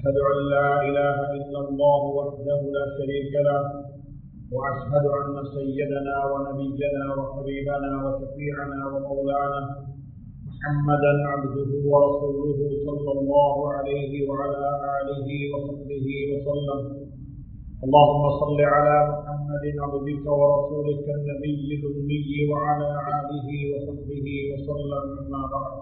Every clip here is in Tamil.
أشهد أن لا إله إلا الله وحده لا شريك له وأشهد أن سيدنا ونبينا وحبيبنا وشفيعنا ومولانا محمدا عبده ورسوله صلى الله عليه وعلى آله وصحبه وسلم. اللهم صل على محمد عبدك ورسولك النبي الأمي وعلى آله وصحبه وسلم أما بعد.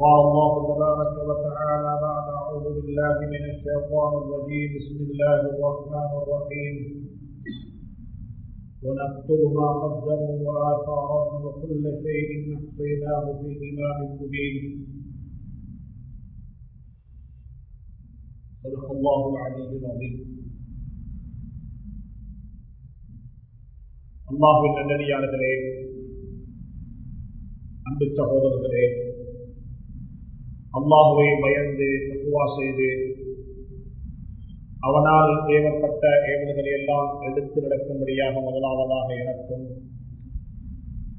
قال الله تبارك وتعالى بعد أعوذ بالله من الشيطان الرجيم بسم الله الرحمن الرحيم ونكتب ما قدموا وآثارهم وكل شيء نحصيناه في إمام مبين صدق الله العلي العظيم அல்லாஹின் நல்லடியாளர்களே அன்பு சகோதரர்களே அல்லாஹுவை பயந்து தப்புவா செய்து அவனால் ஏவப்பட்ட ஏவல்களை எல்லாம் எடுத்து நடக்கும்படியாக முதலாவதாக எனக்கும்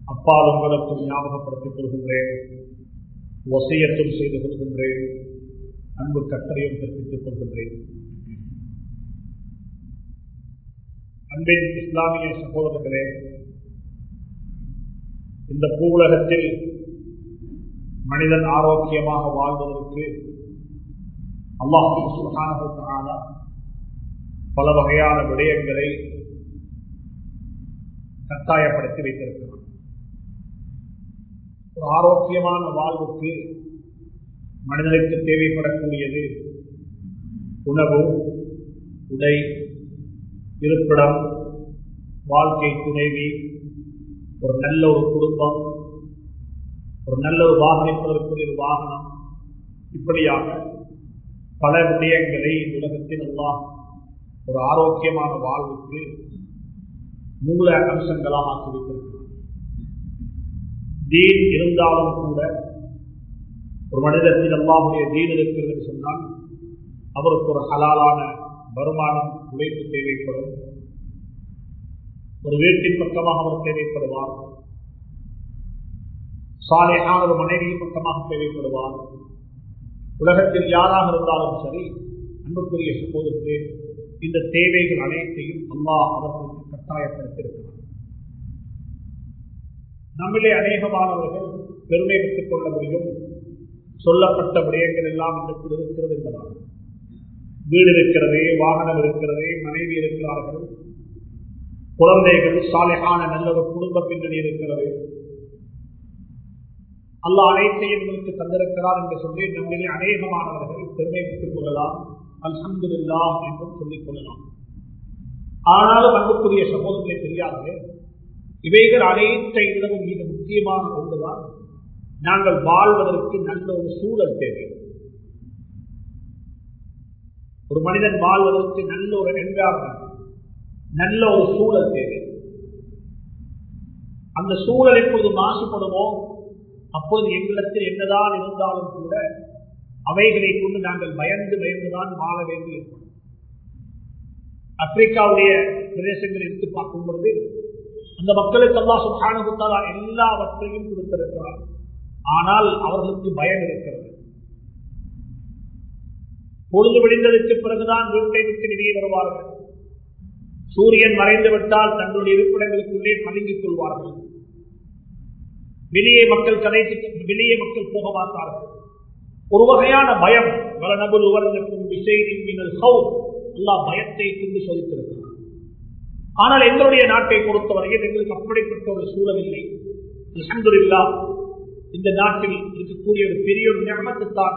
அப்பால் உங்களுக்கும் ஞாபகப்படுத்திக் கொள்கின்றேன். ஒசையத்தும் செய்து கொள்கின்றேன் அன்பு கட்டளையும் கற்பித்துக் கொள்கின்றேன். அன்பின் இஸ்லாமிய சகோதரர்களே இந்த பூவுலகத்தில் மனிதன் ஆரோக்கியமாக வாழ்வதற்கு அல்லாஹான பல வகையான விடயங்களை கட்டாயப்படுத்தி வைத்திருக்கிறான். ஒரு ஆரோக்கியமான வாழ்வுக்கு மனிதனுக்கு தேவைப்படக்கூடியது உணவு உடை இருப்பிடம் வாழ்க்கை துணைவி ஒரு நல்ல ஒரு குடும்பம் ஒரு நல்ல ஒரு வாகனத்திற்குரிய ஒரு வாகனம். இப்படியாக பல விடயங்களை உலகத்தில் எல்லாம் ஒரு ஆரோக்கியமான வாழ்வுக்கு மூல அம்சங்களாக ஆக்கி வைத்திருக்கிறார் தீன் இருந்தாலும் கூட ஒரு மனிதத்தில் அல்லாவுடைய தீன் இருக்கிறது சொன்னால் அவருக்கு ஒரு ஹலாலான வருமானம் உழைப்பு தேவைப்படும். ஒரு வீட்டின் பக்கமாக அவர் தேவைப்படுவார். சாலையான ஒரு மனைவியின் பக்கமாக தேவைப்படுவார். உலகத்தில் யாராக இருந்தாலும் சரி அன்புக்குரிய சகோதரத்து இந்த தேவைகள் அனைத்தையும் அல்லாஹ் அவர்களுக்கு கட்டாயப்படுத்தியிருக்கிறார் நம்மிலே அநேகமானவர்கள் பெருமை பெற்றுக் கொள்ள முடியும் சொல்லப்பட்ட விடயங்கள் எல்லாம் இன்றைக்கு இருக்கிறது என்பதால். வீடு இருக்கிறது வாகனம் இருக்கிறது மனைவி இருக்கிறார்கள் குழந்தைகள் சாலையான நல்ல ஒரு குடும்ப பின்னணி இருக்கிறது அல்லா அனைத்தையும் எங்களுக்கு தந்திருக்கிறார் என்று சொல்லி நம்மளே அநேகமானவர்கள் பெருமை பெற்றுக் கொள்ளலாம். அல்ஹம்துல்லா என்றும் சொல்லிக் கொள்ளலாம். ஆனாலும் அன்புக்குரிய சமூகத்தை தெரியாது இவைகள் அனைத்தை விடவும் மிக முக்கியமான ஒன்றுதான். நாங்கள் வாழ்வதற்கு நல்ல ஒரு சூழல் தேவை. ஒரு மனிதன் வாழ்வதற்கு நல்ல ஒரு என்விரான்மெண்ட் நல்ல ஒரு சூழல் தேவை. அந்த சூழல் எப்போது மாசுபடுமோ அப்போது எங்களிடத்தில் என்னதான் இருந்தாலும் கூட அவைகளை கொண்டு நாங்கள் பயந்து பயந்துதான் வாழ வேண்டும் ஆப்பிரிக்காவுடைய பிரதேசங்களை எடுத்து பார்க்கும் பொழுது அந்த மக்களுக்கு அல்லா சுகானுகுத்தாலா எல்லாவற்றையும் கொடுத்திருக்கிறார். ஆனால் அவர்களுக்கு பயம் இருக்கிறது. பொழுது விடிந்ததற்கு பிறகுதான் வீட்டை விட்டு வெளியே வருவார்கள். சூரியன் மறைந்து விட்டால் தங்களுடைய இருப்பிடங்களுக்குள்ளே பதுங்கிக் கொள்வார்கள். வெளியே மக்கள் கதைத்து வெளியே மக்கள் போக மாட்டார்கள். ஒரு வகையான பயம். வளநபுல் நபர் விசையின் மின்னல் எல்லா பயத்தை கொண்டு சோதித்திருக்கிறார் ஆனால் எங்களுடைய நாட்டை பொறுத்தவரையில் எங்களுக்கு அப்படிப்பட்ட ஒரு சூழல் இல்லை. அலமதுல்லா இந்த நாட்டில் இருக்கக்கூடிய ஒரு பெரிய ஒரு ஞாபகத்தான்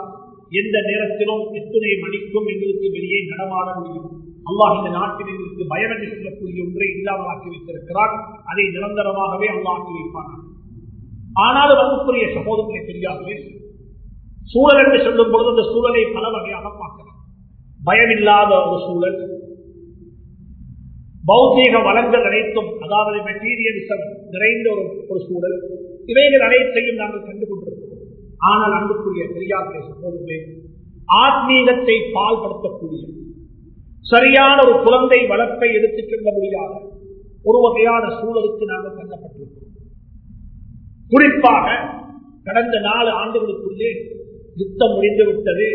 எந்த நேரத்திலும் எத்தனை மணிக்கும் எங்களுக்கு வெளியே நடமாட முடியும். அல்லாஹ் இந்த நாட்டில் எங்களுக்கு பயம் என்று சொல்லக்கூடிய ஒன்றை இல்லாமலாக்கி வைத்திருக்கிறார் அதை நிரந்தரமாகவே அல்லாஹ் ஆக்கி வைப்பார்கள் ஆனாலும் அன்புக்குரிய சகோதரனை தெரியாமலே சூழல் என்று சொல்லும் பொழுது அந்த சூழலை பல வகையாக பார்க்கலாம். பயமில்லாத ஒரு சூழல். பௌத்தீக வளங்கள் அனைத்தும் அதாவது மெட்டீரியலிசம் நிறைந்த ஒரு ஒரு சூழல். இவைகள் அனைத்தையும் நாங்கள் கண்டு கொண்டிருக்கிறோம் ஆனால் அன்புக்குரிய பெரியார்களே சகோதரர்களே ஆத்மீகத்தை பால்படுத்தக்கூடிய சரியான ஒரு குழந்தை வளர்ப்பை எடுத்துச் செல்ல முடியாத ஒரு வகையான சூழலுக்கு நாங்கள் தள்ளப்பட்டிருக்கிறோம். குறிப்பாக கடந்த நாலு ஆண்டுகளுக்குள்ளே யுத்தம் முடிந்துவிட்டது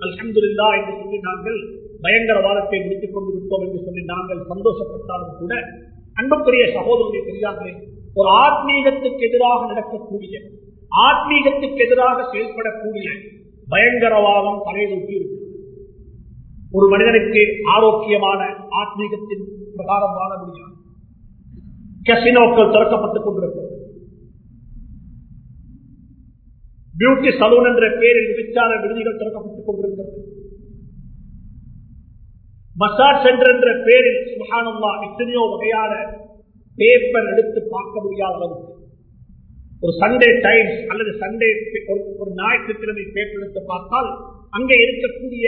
அல்ஹம்துல்லா என்று சொல்லி நாங்கள் பயங்கரவாதத்தை முடித்துக் கொண்டு விட்டோம் என்று சொல்லி நாங்கள் சந்தோஷப்பட்டாலும் கூட அன்புக்குரிய சகோதரனை பெரியார்களே ஒரு ஆத்மீகத்துக்கு எதிராக நடக்கக்கூடிய ஆத்மீகத்துக்கு எதிராக செயல்படக்கூடிய பயங்கரவாதம் தலைநோக்கி இருக்கிறது ஒரு மனிதனுக்கு ஆரோக்கியமான ஆத்மீகத்தின் பிரகாரம் வாழ முடியாது. கசினோக்கள் திறக்கப்பட்டுக் கொண்டிருக்கிறது. பியூட்டி சலூன் என்ற பெயரில் விபச்சார விடுதிகள் திறக்கப்பட்டுக் கொண்டிருக்கிறது. மசாஜ் சென்டர் என்ற பெயரில் சுகானம்மா எத்தனையோ வகையான பேப்பர் எடுத்து பார்க்க முடியாத அளவுக்கு. ஒரு சண்டே டைம்ஸ் அல்லது சண்டே ஒரு ஞாயிற்றுக்கிழமை பேப்பர் எடுத்து பார்த்தால் அங்கே இருக்கக்கூடிய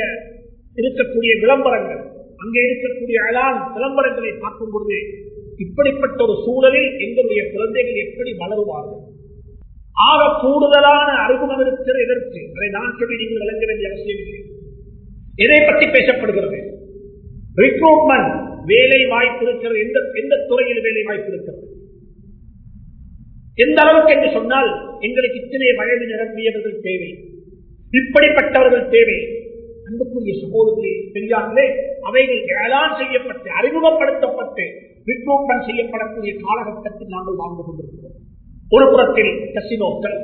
இருக்கக்கூடிய விளம்பரங்கள் அங்கே இருக்கக்கூடிய அலான் விளம்பரங்களை பார்க்கும் பொழுது இப்படிப்பட்ட ஒரு சூழலில் எங்களுடைய குழந்தைகள் எப்படி வளருவார்கள்? ஆக கூடுதலான அறிமுகம் இருக்கிற எதற்கு அதை நான் சொல்லி நீங்கள் விளங்க வேண்டிய அவசியம் இல்லை. எதை பற்றி பேசப்படுகிறது? ரிக்ரூட்மெண்ட் வேலை வாய்ப்பு இருக்கிறது. எந்த எந்த துறையில் வேலை வாய்ப்பு இருக்கிறது? எந்த அளவுக்கு என்று சொன்னால் எங்களுக்கு இத்தனை வயது நிரம்பியவர்கள் தேவை. இப்படிப்பட்டவர்கள் தேவை. அன்புக்குரிய சகோதரர்களே பெரியார்களே அவைகள் ஏலான் செய்யப்பட்டு அறிமுகப்படுத்தப்பட்டு ரிக்ரூட்மெண்ட் செய்யப்படக்கூடிய காலகட்டத்தில் நாங்கள் வாழ்ந்து கொண்டிருக்கிறோம். ஒரு புறத்தில் கசினோக்கள்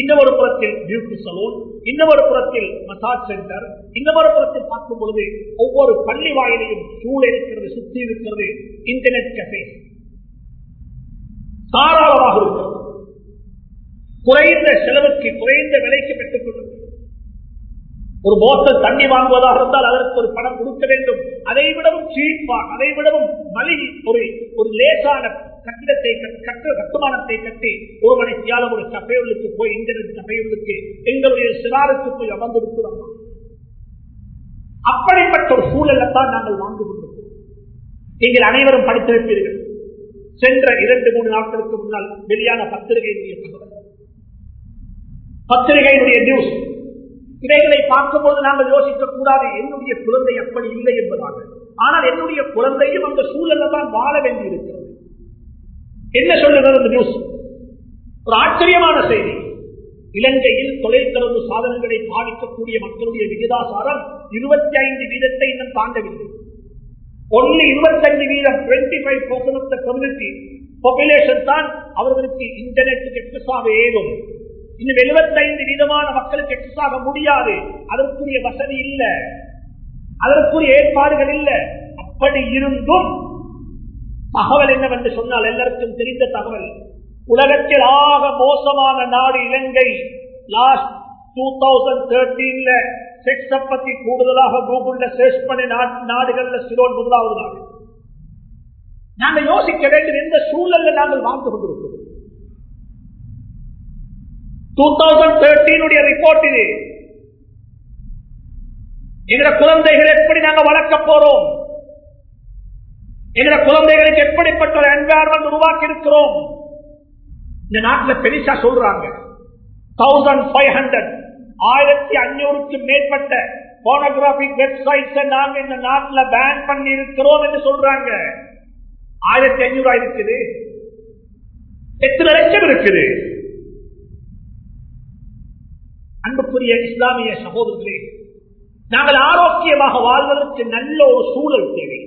இன்னொரு புறத்தில் பியூட்டி சலூன் இன்னொரு புறத்தில் மசாஜ் சென்டர் இன்னொரு புறத்தில் பார்க்கும் பொழுது ஒவ்வொரு பள்ளி வாயிலையும் சூழ இருக்கிறது சுற்றி இருக்கிறது இன்டர்நெட் கஃபே தாராளமாக இருக்கிறது குறைந்த செலவுக்கு குறைந்த விலைக்கு பெற்றுக் கொள்ளுங்கள். ஒரு போத்தல் தண்ணி வாங்குவதாக இருந்தால் அதற்கு ஒரு பணம் கொடுக்க வேண்டும். அதை விடவும் சீப்பாக அதை விடவும் மலிவு ஒரு ஒரு லேசான கட்டிடத்தை கட்டு கட்டுமானத்தை கட்டி ஒருவனை மணி தியாலம் ஒரு கப்பையுள்ளுக்கு போய் இன்டர்நெட் கப்பையுள்ளுக்கு எங்களுடைய சிறாருக்கு போய் அமர்ந்து விட்டு அப்படிப்பட்ட ஒரு சூழலை தான் நாங்கள் வாழ்ந்து கொண்டிருக்கிறோம். நீங்கள் அனைவரும் படித்திருப்பீர்கள். சென்ற இரண்டு மூணு நாட்களுக்கு முன்னால் வெளியான பத்திரிகையினுடைய பத்திரிகையினுடைய நியூஸ் இவைகளை பார்க்கும்போது நாங்கள் யோசிக்க கூடாது என்னுடைய குழந்தை அப்படி இல்லை என்பதாக. ஆனால் என்னுடைய குழந்தையும் அந்த சூழலில் தான் வாழ வேண்டியிருக்கிறது. என்ன சொல்லுகிறது அந்த நியூஸ்? ஒரு ஆச்சரியமான செய்தி. இலங்கையில் தொலைத்தொடர்பு சாதனங்களை பாதிக்கக்கூடிய மக்களுடைய விகிதாசாரம் இருபத்தி ஐந்து வீதத்தை இன்னும் தாண்டவில்லை. ஒன்லி இருபத்தஞ்சு வீதம் twenty five percent of the community population தான் அவர்களுக்கு இன்டர்நெட்டுக்கு ஆக ஏதும் இன்னும் எழுபத்தைந்து வீதமான மக்களுக்கு எக்ஸாக ஆக முடியாது. அதற்குரிய வசதி இல்ல. அதற்குரிய ஏற்பாடுகள் இல்ல. அப்படி இருந்தும் தகவல் என்னவென்று சொன்னால் எல்லாருக்கும் தெரிந்த தகவல். உலகத்தில் ஆக மோசமான நாடு இலங்கை. லாஸ்ட் டூ தௌசண்ட் தேர்ட்டீன்ல செக்ஸ பத்தி கூடுதலாக கூகுள்ல சர்ச் பண்ணி நாடுகள்ல சிலோன் முதலாவது நாடு நாங்கள் யோசிக்க வேண்டும் எந்த சூழல்ல நாங்கள் வாழ்ந்து கொண்டிருக்கிறோம். டூ தௌசண்ட் தேர்ட்டீனுடைய ரிப்போர்ட் இது. எங்க குழந்தைகள் எப்படி நாங்க வளர்க்க போறோம்? எங்க குழந்தைகளுக்கு எப்படிப்பட்ட ஒரு என்வாரன்மெண்ட் உருவாக்கி இருக்கிறோம் இந்த நாட்டில் பெரிசா சொல்றாங்க. தௌசண்ட் ஃபைவ் ஹண்ட்ரட் ஆயிரத்தி அஞ்சூறுக்கு மேற்பட்ட போனோகிராபிக் வெப்சைட்ஸ் நாங்க இந்த நாட்டில் பேன் பண்ணி இருக்கிறோம் என்று சொல்றாங்க. ஆயிரத்தி அஞ்சூறு இருக்குது எத்தனை லட்சம் இருக்குது? அன்புக்குரிய இஸ்லாமிய சகோதரர்களே நாங்கள் ஆரோக்கியமாக வாழ்வதற்கு நல்ல ஒரு சூழல் தேவை.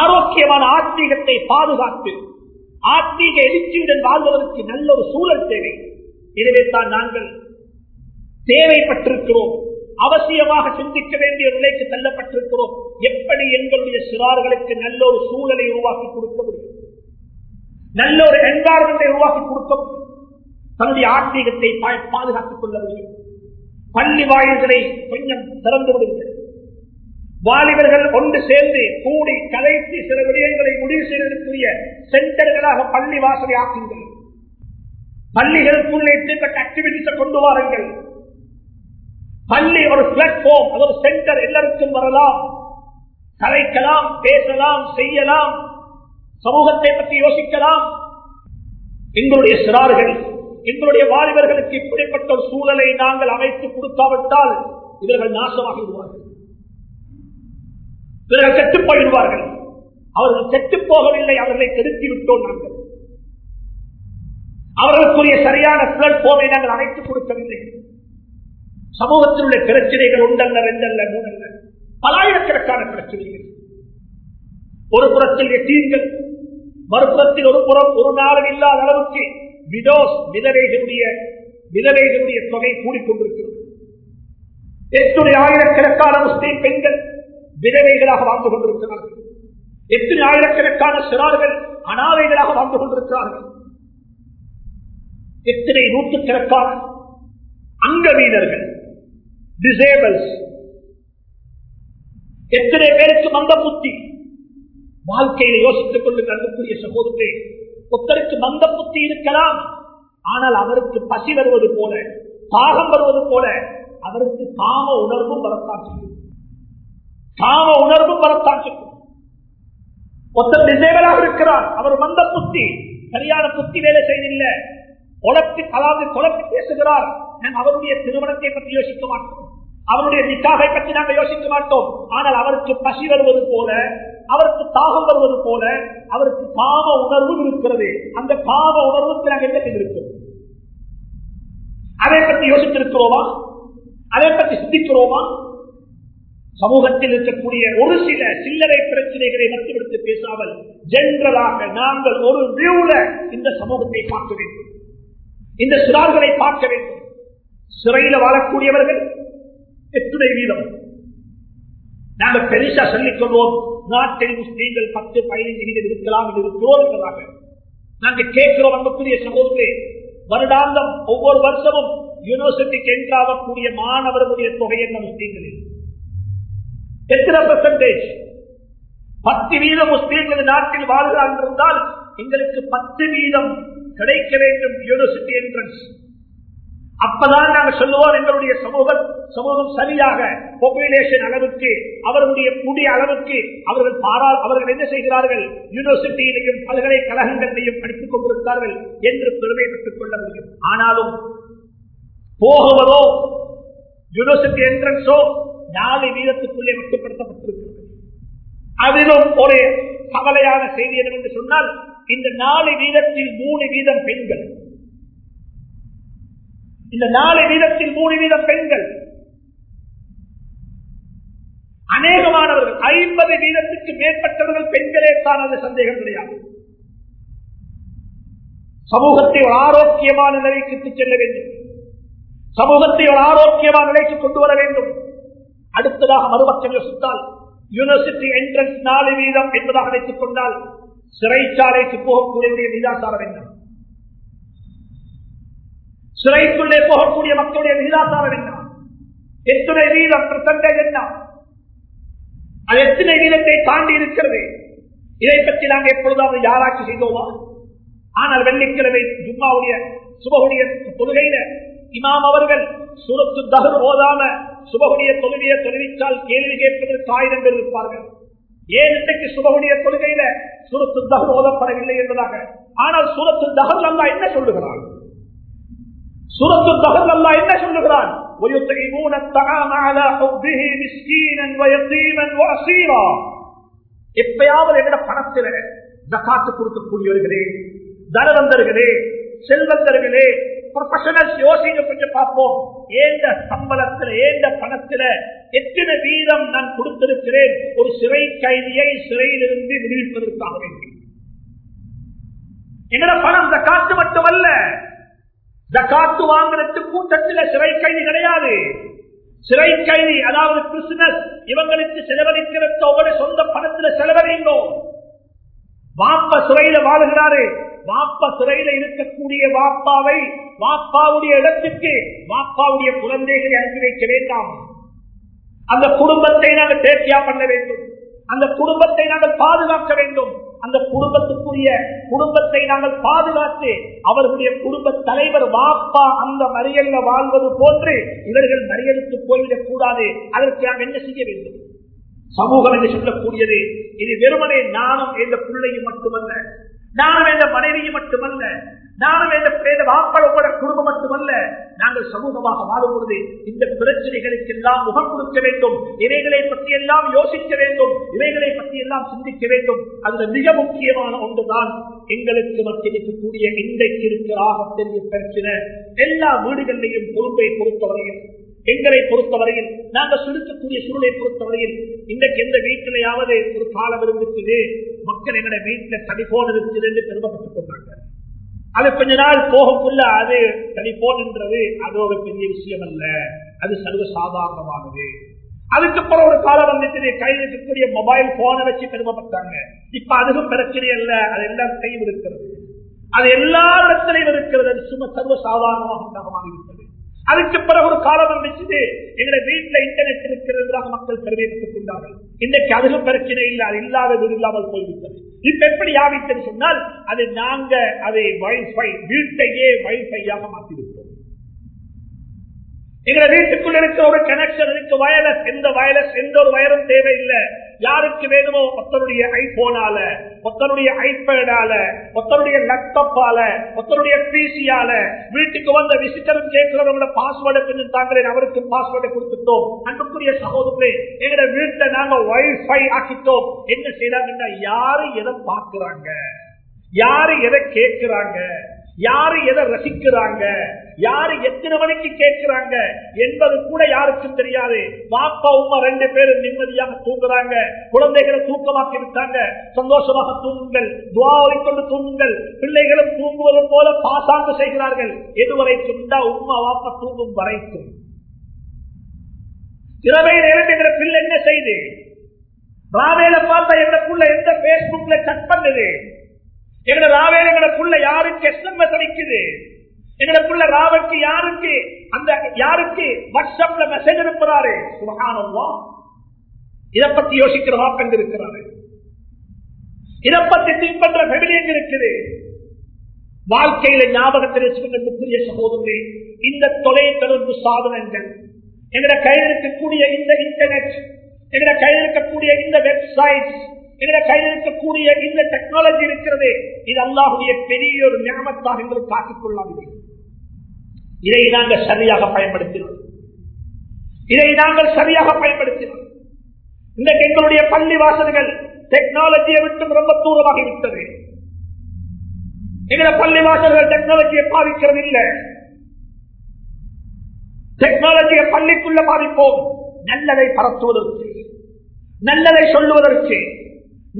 ஆரோக்கியமான ஆத்மீகத்தை பாதுகாத்து ஆத்மீக எழுச்சியுடன் வாழ்வதற்கு நல்ல ஒரு சூழல் தேவை. எனவே தான் நாங்கள் தேவைப்பட்டிருக்கிறோம். அவசியமாக சிந்திக்க வேண்டிய நிலைக்கு தள்ளப்பட்டிருக்கிறோம். எப்படி எங்களுடைய சிறார்களுக்கு நல்ல ஒரு சூழலை உருவாக்கி கொடுக்க முடியும்? நல்ல ஒரு என்வாரன்மெண்டை உருவாக்கி கொடுக்க முடியும் தன்னுடைய ஆன்மீகத்தை பாதுகாத்துக் கொள்ள வேண்டும். பள்ளி வாயில்களை கொஞ்சம் திறந்து விடுங்கள். வாலிபர்கள் ஒன்று சேர்ந்து கூடி கலைத்து சில விடயங்களை முடிவு செய்வதற்குரிய சென்டர்களாக பள்ளி வாசலை ஆக்குங்கள். பள்ளிகளுக்குள்ளே இப்படிப்பட்ட ஆக்டிவிட்டிஸை கொண்டு வாருங்கள். பள்ளி ஒரு பிளாட்ஃபார்ம் அது ஒரு சென்டர் எல்லாருக்கும் வரலாம். கலைக்கலாம் பேசலாம் செய்யலாம். சமூகத்தை பற்றி யோசிக்கலாம். எங்களுடைய சிறார்கள் எங்களுடைய வாலிபர்களுக்கு இப்படிப்பட்ட ஒரு சூழலை நாங்கள் அமைத்து கொடுக்காவிட்டால் இவர்கள் நாசமாகி விடுவார்கள் இவர்கள் கெட்டுப் போயிடுவார்கள். அவர்கள் கெட்டுப் போகவில்லை அவர்களை கெடுத்தி விட்டோம் நாங்கள். அவர்களுக்குரிய சரியான பிளாட்ஃபார்மை நாங்கள் அமைத்துக் கொடுக்கவில்லை. சமூகத்தில் உள்ள பிரச்சனைகள் உண்டல்ல ரெண்டல்ல மூணல்ல பலாயிரக்கணக்கான பிரச்சனைகள். ஒரு புறத்தில் எட்டீர்கள் மறுபுறத்தில் ஒரு புறம் ஒரு நாளும் இல்லாத அளவுக்கு விடோஸ் விதவைகளுடைய விதவைகளுடைய தொகை கூடிக்கொண்டிருக்கிறது. எத்தனை ஆயிரக்கணக்கான முஸ்லீம் பெண்கள் விதவைகளாக வாழ்ந்து கொண்டிருக்கிறார்கள். எத்தனை ஆயிரக்கணக்கான சிறார்கள் அனாதைகளாக வாழ்ந்து கொண்டிருக்கிறார்கள். எத்தனை நூற்றுக்கணக்கான அங்கவீனர்கள் டிசேபிள்ஸ் எத்தனை பேருக்கு மந்த புத்தி வாழ்க்கையை யோசித்துக் கொண்டு கண்டுக்கூடிய சகோதரே ஒருத்தருக்கு மந்த புத்தி இருக்கலாம். ஆனால் அவருக்கு பசி வருவது போல தாகம் வருவது போல அவருக்கு காம உணர்வும் வரத்தான் காம உணர்வும் வரத்தான் செய்யும் ஒருத்தர் டிசேபிளாக இருக்கிறார். அவர் மந்த புத்தி சரியான புத்தி வேலை செய்தில்லை. உழப்பி அதாவது குழப்பி பேசுகிறார். நான் அவருடைய திருமணத்தை பற்றி யோசிக்க மாட்டோம் அவருடைய நிக்காகை பற்றி நாங்கள் யோசிக்க மாட்டோம். ஆனால் அவருக்கு பசி வருவது போல அவருக்கு தாகம் வருவது போல அவருக்கு காம உணர்வும் இருக்கிறது. அந்த காம உணர்வுக்கு நாங்கள் என்ன செய்திருக்கிறோம்? அதை பற்றி யோசித்திருக்கிறோமா? அதை பற்றி சிந்திக்கிறோமா? சமூகத்தில் இருக்கக்கூடிய ஒரு சில சில்லறை பிரச்சனைகளை மட்டுப்படுத்தி பேசாமல் ஜென்ரலாக நாங்கள் ஒரு வியூல இந்த சமூகத்தை பார்க்க வேண்டும். இந்த சிறார்களை பார்க்க வேண்டும். சிறையில் வாழக்கூடியவர்கள் எத்துணை வீதம். நாங்கள் பெருசா சொல்லிக் கொள்வோம் நாட்டில் முஸ்லீம்கள் பத்து பதினைந்து வீதம் இருக்கலாம் என்று இருக்கிறோம் என்பதாக. நாங்கள் கேட்கிறோம் அன்புக்குரிய சகோதரே வருடாந்தம் ஒவ்வொரு வருஷமும் யூனிவர்சிட்டிக்கு என்றாகக்கூடிய மாணவர்களுடைய தொகை என்ன முஸ்லீம்களில்? எத்தனை பர்சன்டேஜ் பத்து வீதம் முஸ்லீம்கள் நாட்டில் வாழ்கிறார்கள் இருந்தால் எங்களுக்கு பத்து வீதம் கிடைக்க வேண்டும் யூனிவர்சிட்டி என்ட்ரன்ஸ் அப்பதான் நாங்கள் சொல்லுவோம் எங்களுடைய சமூகம் சமூகம் சரியாக பாப்புலேஷன் அளவுக்கு அவர்களுடைய கூடிய அளவுக்கு அவர்கள் பாரா அவர்கள் என்ன செய்கிறார்கள்? யூனிவர்சிட்டியிலையும் பல்கலைக்கழகங்களையும் படித்துக் கொண்டிருக்கிறார்கள் என்று பெருமை பெற்றுக் கொள்ள முடியும். ஆனாலும் போகுவதோ யூனிவர்சிட்டி என்ட்ரன்ஸோ நாலு வீதத்துக்குள்ளே மட்டுப்படுத்தப்பட்டிருக்கிறது. அதிலும் ஒரு கவலையான செய்தி என்னவென்று சொன்னால் இந்த நாலு வீதத்தில் மூணு வீதம் பெண்கள். இந்த நாலு வீதத்தில் மூணு வீதம் பெண்கள். அநேகமானவர்கள் ஐம்பது வீதத்துக்கு மேற்பட்டவர்கள் பெண்களே தான் அது சந்தேகம் கிடையாது. சமூகத்தை ஒரு ஆரோக்கியமான நிலைக்கு செல்ல வேண்டும். சமூகத்தை ஒரு ஆரோக்கியமான நிலைக்கு கொண்டு வர வேண்டும். அடுத்ததாக மறுபக்கம் யோசித்தால் யூனிவர்சிட்டி என்ட்ரன்ஸ் நாலு வீதம் என்பதாக வைத்துக் கொண்டால் சிறைச்சாலைக்கு போகக்கூடிய விதாசாரம் என்ன? சிறைக்குள்ளே போகக்கூடிய மக்களுடைய விகிதாசாரம் என்ன? எத்தனை வீதம் என்ன? அது எத்தனை வீதத்தை தாண்டி இருக்கிறது? இதை பற்றி நாங்கள் எப்பொழுதாவது யாராட்சி செய்தோமா? ஆனால் வெள்ளிக்கிழமை ஜும்மாவுடைய சுபகுடைய தொழுகையில இமாம் அவர்கள் சுரத்து தகர் ஓதாம சுபகுடைய தொழுகையை தொழுவித்தால் கேள்வி கேட்பதற்கு ஆயிரம் பேர் இருப்பார்கள். ஏன் இன்றைக்கு சுபகுடைய தொழுகையில சுரத்து தகர் ஓதப்படவில்லை என்பதாக? ஆனால் சுரத்து தகர் அல்லா என்ன சொல்லுகிறான்? சூரத்து தகவல் அல்லா என்ன சொல்லுகிறான்? எப்பயாவது எங்கட பணத்தில் ஜக்காத்து கொடுக்கக்கூடியவர்களே தனவந்தர்களே செல்வந்தர்களே ப்ரொஃபஷனல்ஸ் யோசிக்க கொஞ்சம் பார்ப்போம். ஏந்த சம்பளத்தில் ஏந்த பணத்தில் எத்தனை வீதம் நான் கொடுத்திருக்கிறேன்? ஒரு சிறை கைதியை சிறையிலிருந்து விடுவிப்பதற்காக வேண்டி. எங்கட பணம் ஜக்காத்து மட்டுமல்ல ஜக்காத்து வாங்குறதுக்கு கூட்டத்தில் சிறை கைதி கிடையாது. சிறை கைதி அதாவது பிசினஸ் இவங்களுக்கு செலவழிக்கிறதோட சொந்த பணத்துல செலவழிந்தோம் வாப்ப சிறையில வாழுகிறாரு. வாப்ப சிறையில இருக்கக்கூடிய வாப்பாவை வாப்பாவுடைய இடத்துக்கு வாப்பாவுடைய குழந்தைகளை அனுப்பி வைக்க வேண்டாம். அந்த குடும்பத்தை நாங்கள் தேர்ச்சியா பண்ண வேண்டும். அந்த குடும்பத்தை நாங்கள் பாதுகாக்க வேண்டும். அந்த குடும்பத்துக்குரிய குடும்பத்தை நாங்கள் பாதுகாத்து அவர்களுடைய குடும்ப தலைவர் வாப்பா அந்த மறியல்ல வாழ்வது போன்று இவர்கள் மறியலுக்கு போய்விடக் கூடாது அதற்கு நாம் என்ன செய்ய வேண்டும்? சமூகம் என்று சொல்லக்கூடியது இது வெறுமனே நானும் என்ற பிள்ளையும் மட்டுமல்ல நானும் என்ற மனைவியும் மட்டுமல்ல நானும் என்ற வாக்களோட குடும்பம் மட்டுமல்ல நாங்கள் சமூகமாக வாழும் பொழுது இந்த பிரச்சனைகளுக்கு எல்லாம் முகம் கொடுக்க வேண்டும் இவைகளை பற்றி எல்லாம் யோசிக்க வேண்டும் இவைகளை பற்றி எல்லாம் சிந்திக்க வேண்டும். அதுல மிக முக்கியமான ஒன்றுதான் எங்களுக்கு மத்தியில் இருக்கக்கூடிய இன்றைக்கு இருக்கிற ஆகப்பெரிய பிரச்சனை. எல்லா வீடுகளிலையும் பொறுப்பை பொறுத்தவரையில் எங்களை பொறுத்தவரையில் நாங்கள் சுருக்கக்கூடிய சூழலை பொறுத்தவரையில் இன்றைக்கு எந்த வீட்டிலையாவது ஒரு காலம் இருந்துச்சு மக்கள் எங்களை வீட்டில் தனிபோன் இருக்குது என்று பெருமைப்பட்டுக் கொண்டாங்க. அது கொஞ்ச நாள் போகக்குள்ள அது தனிபோன் என்றது அது ஒரு பெரிய விஷயம் அல்ல. அது சர்வ சாதாரணமானது அதுக்கப்புறம் ஒரு காலம் வந்துச்சு கையில் இருக்கக்கூடிய மொபைல் போனை வச்சு பெருமைப்பட்டாங்க. இப்ப அதுவும் பிரச்சனை அல்ல. அது எல்லாம் கையில் இருக்கிறது அது எல்லா இடத்திலையும் இருக்கிறது. அது சும்மா சர்வ சாதாரணமாக இருக்கிறது அதுக்கு பிறகு ஒரு காலம் வந்துச்சு. எங்களை வீட்டுல இன்டர்நெட் இருக்கிறதாக மக்கள் தெரிவித்துக் கொண்டார்கள். இன்றைக்கு அதுவும் பிரச்சனை இல்லை அது இல்லாத வீடு இல்லாமல் போய்விட்டது. இப்ப எப்படி ஆவித்தது சொன்னால் அது நாங்க அதை வைஃபை வீட்டையே வைஃபையாக மாற்றிவிட்டோம். எங்களை வீட்டுக்குள்ள இருக்கிற ஒரு கனெக்ஷன் இருக்கு வயலஸ் எந்த வயலஸ் எந்த ஒரு வயரும் தேவையில்லை. யாருக்கு வேணுமோ ஒருத்தருடைய ஐபோனால ஒருத்தருடைய ஐபேடால ஒருத்தருடைய லேப்டாப்பால ஒருத்தருடைய பிசியால வீட்டுக்கு வந்த விசிட்டரும் கேட்கிறவங்களோட பாஸ்வேர்டை கொஞ்சம் தாங்களே அவருக்கு பாஸ்வேர்டை கொடுத்துட்டோம். அன்புக்குரிய சகோதரே எங்களோட வீட்டை நாங்க வைஃபை ஆக்கிட்டோம். என்ன செய்யறாங்கன்னா யாரு எதை பாக்குறாங்க யாரு எதை கேட்கிறாங்க? யாரு எதை ரசிக்கிறாங்க? யாரு எத்தனை மணிக்கு கேட்கிறாங்க? என்பது கூட யாருக்கும் தெரியாது. பாப்பா உமா ரெண்டு பேரும் நிம்மதியாக தூங்குறாங்க. குழந்தைகளை தூக்கமாக்கி விட்டாங்க. சந்தோஷமாக தூங்குங்கள். துவாவை கொண்டு தூங்குங்கள். பிள்ளைகளும் தூங்குவது போல பாசாங்க செய்கிறார்கள். எதுவரைக்கும் உமா வாப்பா தூங்கும் வரைக்கும். இரவை நேரத்தில் பிள்ளை என்ன செய்து? ராவேல பார்த்தா எங்க புள்ள எந்த பேஸ்புக்ல கட் பண்ணுது? எங்கட ராவேல எங்கட புள்ள யாருக்கு எஸ்எம்எஸ் அடிக்குது? எங்கட புள்ள ராவுக்கு யாருக்கு அந்த யாருக்கு வாட்ஸ்அப்ல மெசேஜ் அனுப்புறாரு? சுகானந்தா இதை பத்தி யோசிக்கிற வாப்பங்க இருக்கிறாரு? இதை பத்தி திங்க் பண்ற ஃபெமிலி எங்க இருக்குது? வாழ்க்கையில ஞாபகத்தில் வச்சுக்கொண்டிருக்கக்கூடிய சகோதரே இந்த தொலைத்தொடர்பு சாதனங்கள் எங்கட கையில் இருக்கக்கூடிய இந்த இன்டர்நெட் எங்கட கையில் இருக்கக்கூடிய இந்த வெப்சைட் எங்களை கையில் இருக்கக்கூடிய இந்த டெக்னாலஜி இருக்கிறது இது அல்லாஹுடைய பெரிய ஒரு ஞாபகத்தாக எங்களுக்கு காத்துக் கொள்ளாமல் இதை நாங்கள் சரியாக பயன்படுத்தினோம். இதை நாங்கள் சரியாக பயன்படுத்தினோம். இன்றைக்கு எங்களுடைய பள்ளி வாசல்கள் டெக்னாலஜியை விட்டு ரொம்ப தூரமாக விட்டது. எங்களை பள்ளி வாசல்கள் டெக்னாலஜியை பாதிக்கிறது இல்லை. டெக்னாலஜியை பள்ளிக்குள்ள பாதிப்போம். நல்லதை பரத்துவதற்கு நல்லதை சொல்லுவதற்கு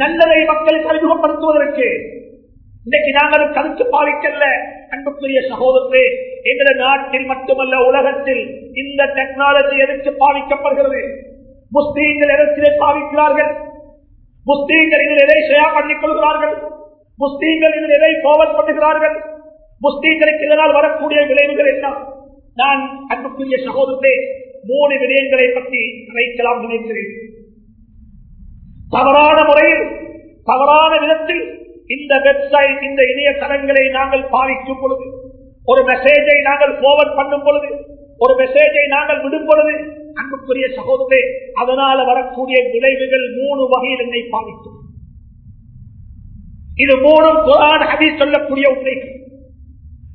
நல்லதை மக்கள் அறிமுகப்படுத்துவதற்கு. இன்னைக்கு நாங்கள் கருத்து பாதிக்கல அன்புக்குரிய சகோதரரே எங்கள நாட்டில் மட்டுமல்ல உலகத்தில் இந்த டெக்னாலஜி எதிர்த்து பாவிக்கப்படுகிறது? முஸ்லீம்கள் எதிர்த்திலே பாவிக்கிறார்கள்? முஸ்லீம்கள் இதில் எதை ஷயா பண்ணிக் கொள்கிறார்கள்? முஸ்லீம்கள் இதில் எதை கோவல் பண்ணுகிறார்கள் முஸ்லீம்களுக்கு இதனால் வரக்கூடிய விளைவுகள் என்ன? நான் அன்புக்குரிய சகோதரத்தை மூணு விடயங்களை பற்றி நினைக்கலாம் நினைக்கிறேன். தவறான முறையில் தவறான விதத்தில் இந்த வெப்சைட் இந்த இணையதளங்களை நாங்கள் பாதிக்கும் பொழுது ஒரு மெசேஜை நாங்கள் போவன் பண்ணும் பொழுது ஒரு மெசேஜை நாங்கள் விடும் பொழுது அன்புக்குரிய சகோதரே அதனால வரக்கூடிய விளைவுகள் மூணு வகையில் என்னை பாதிக்கும் இது மூணும் குரான் ஹதி சொல்லக்கூடிய உண்மைகள்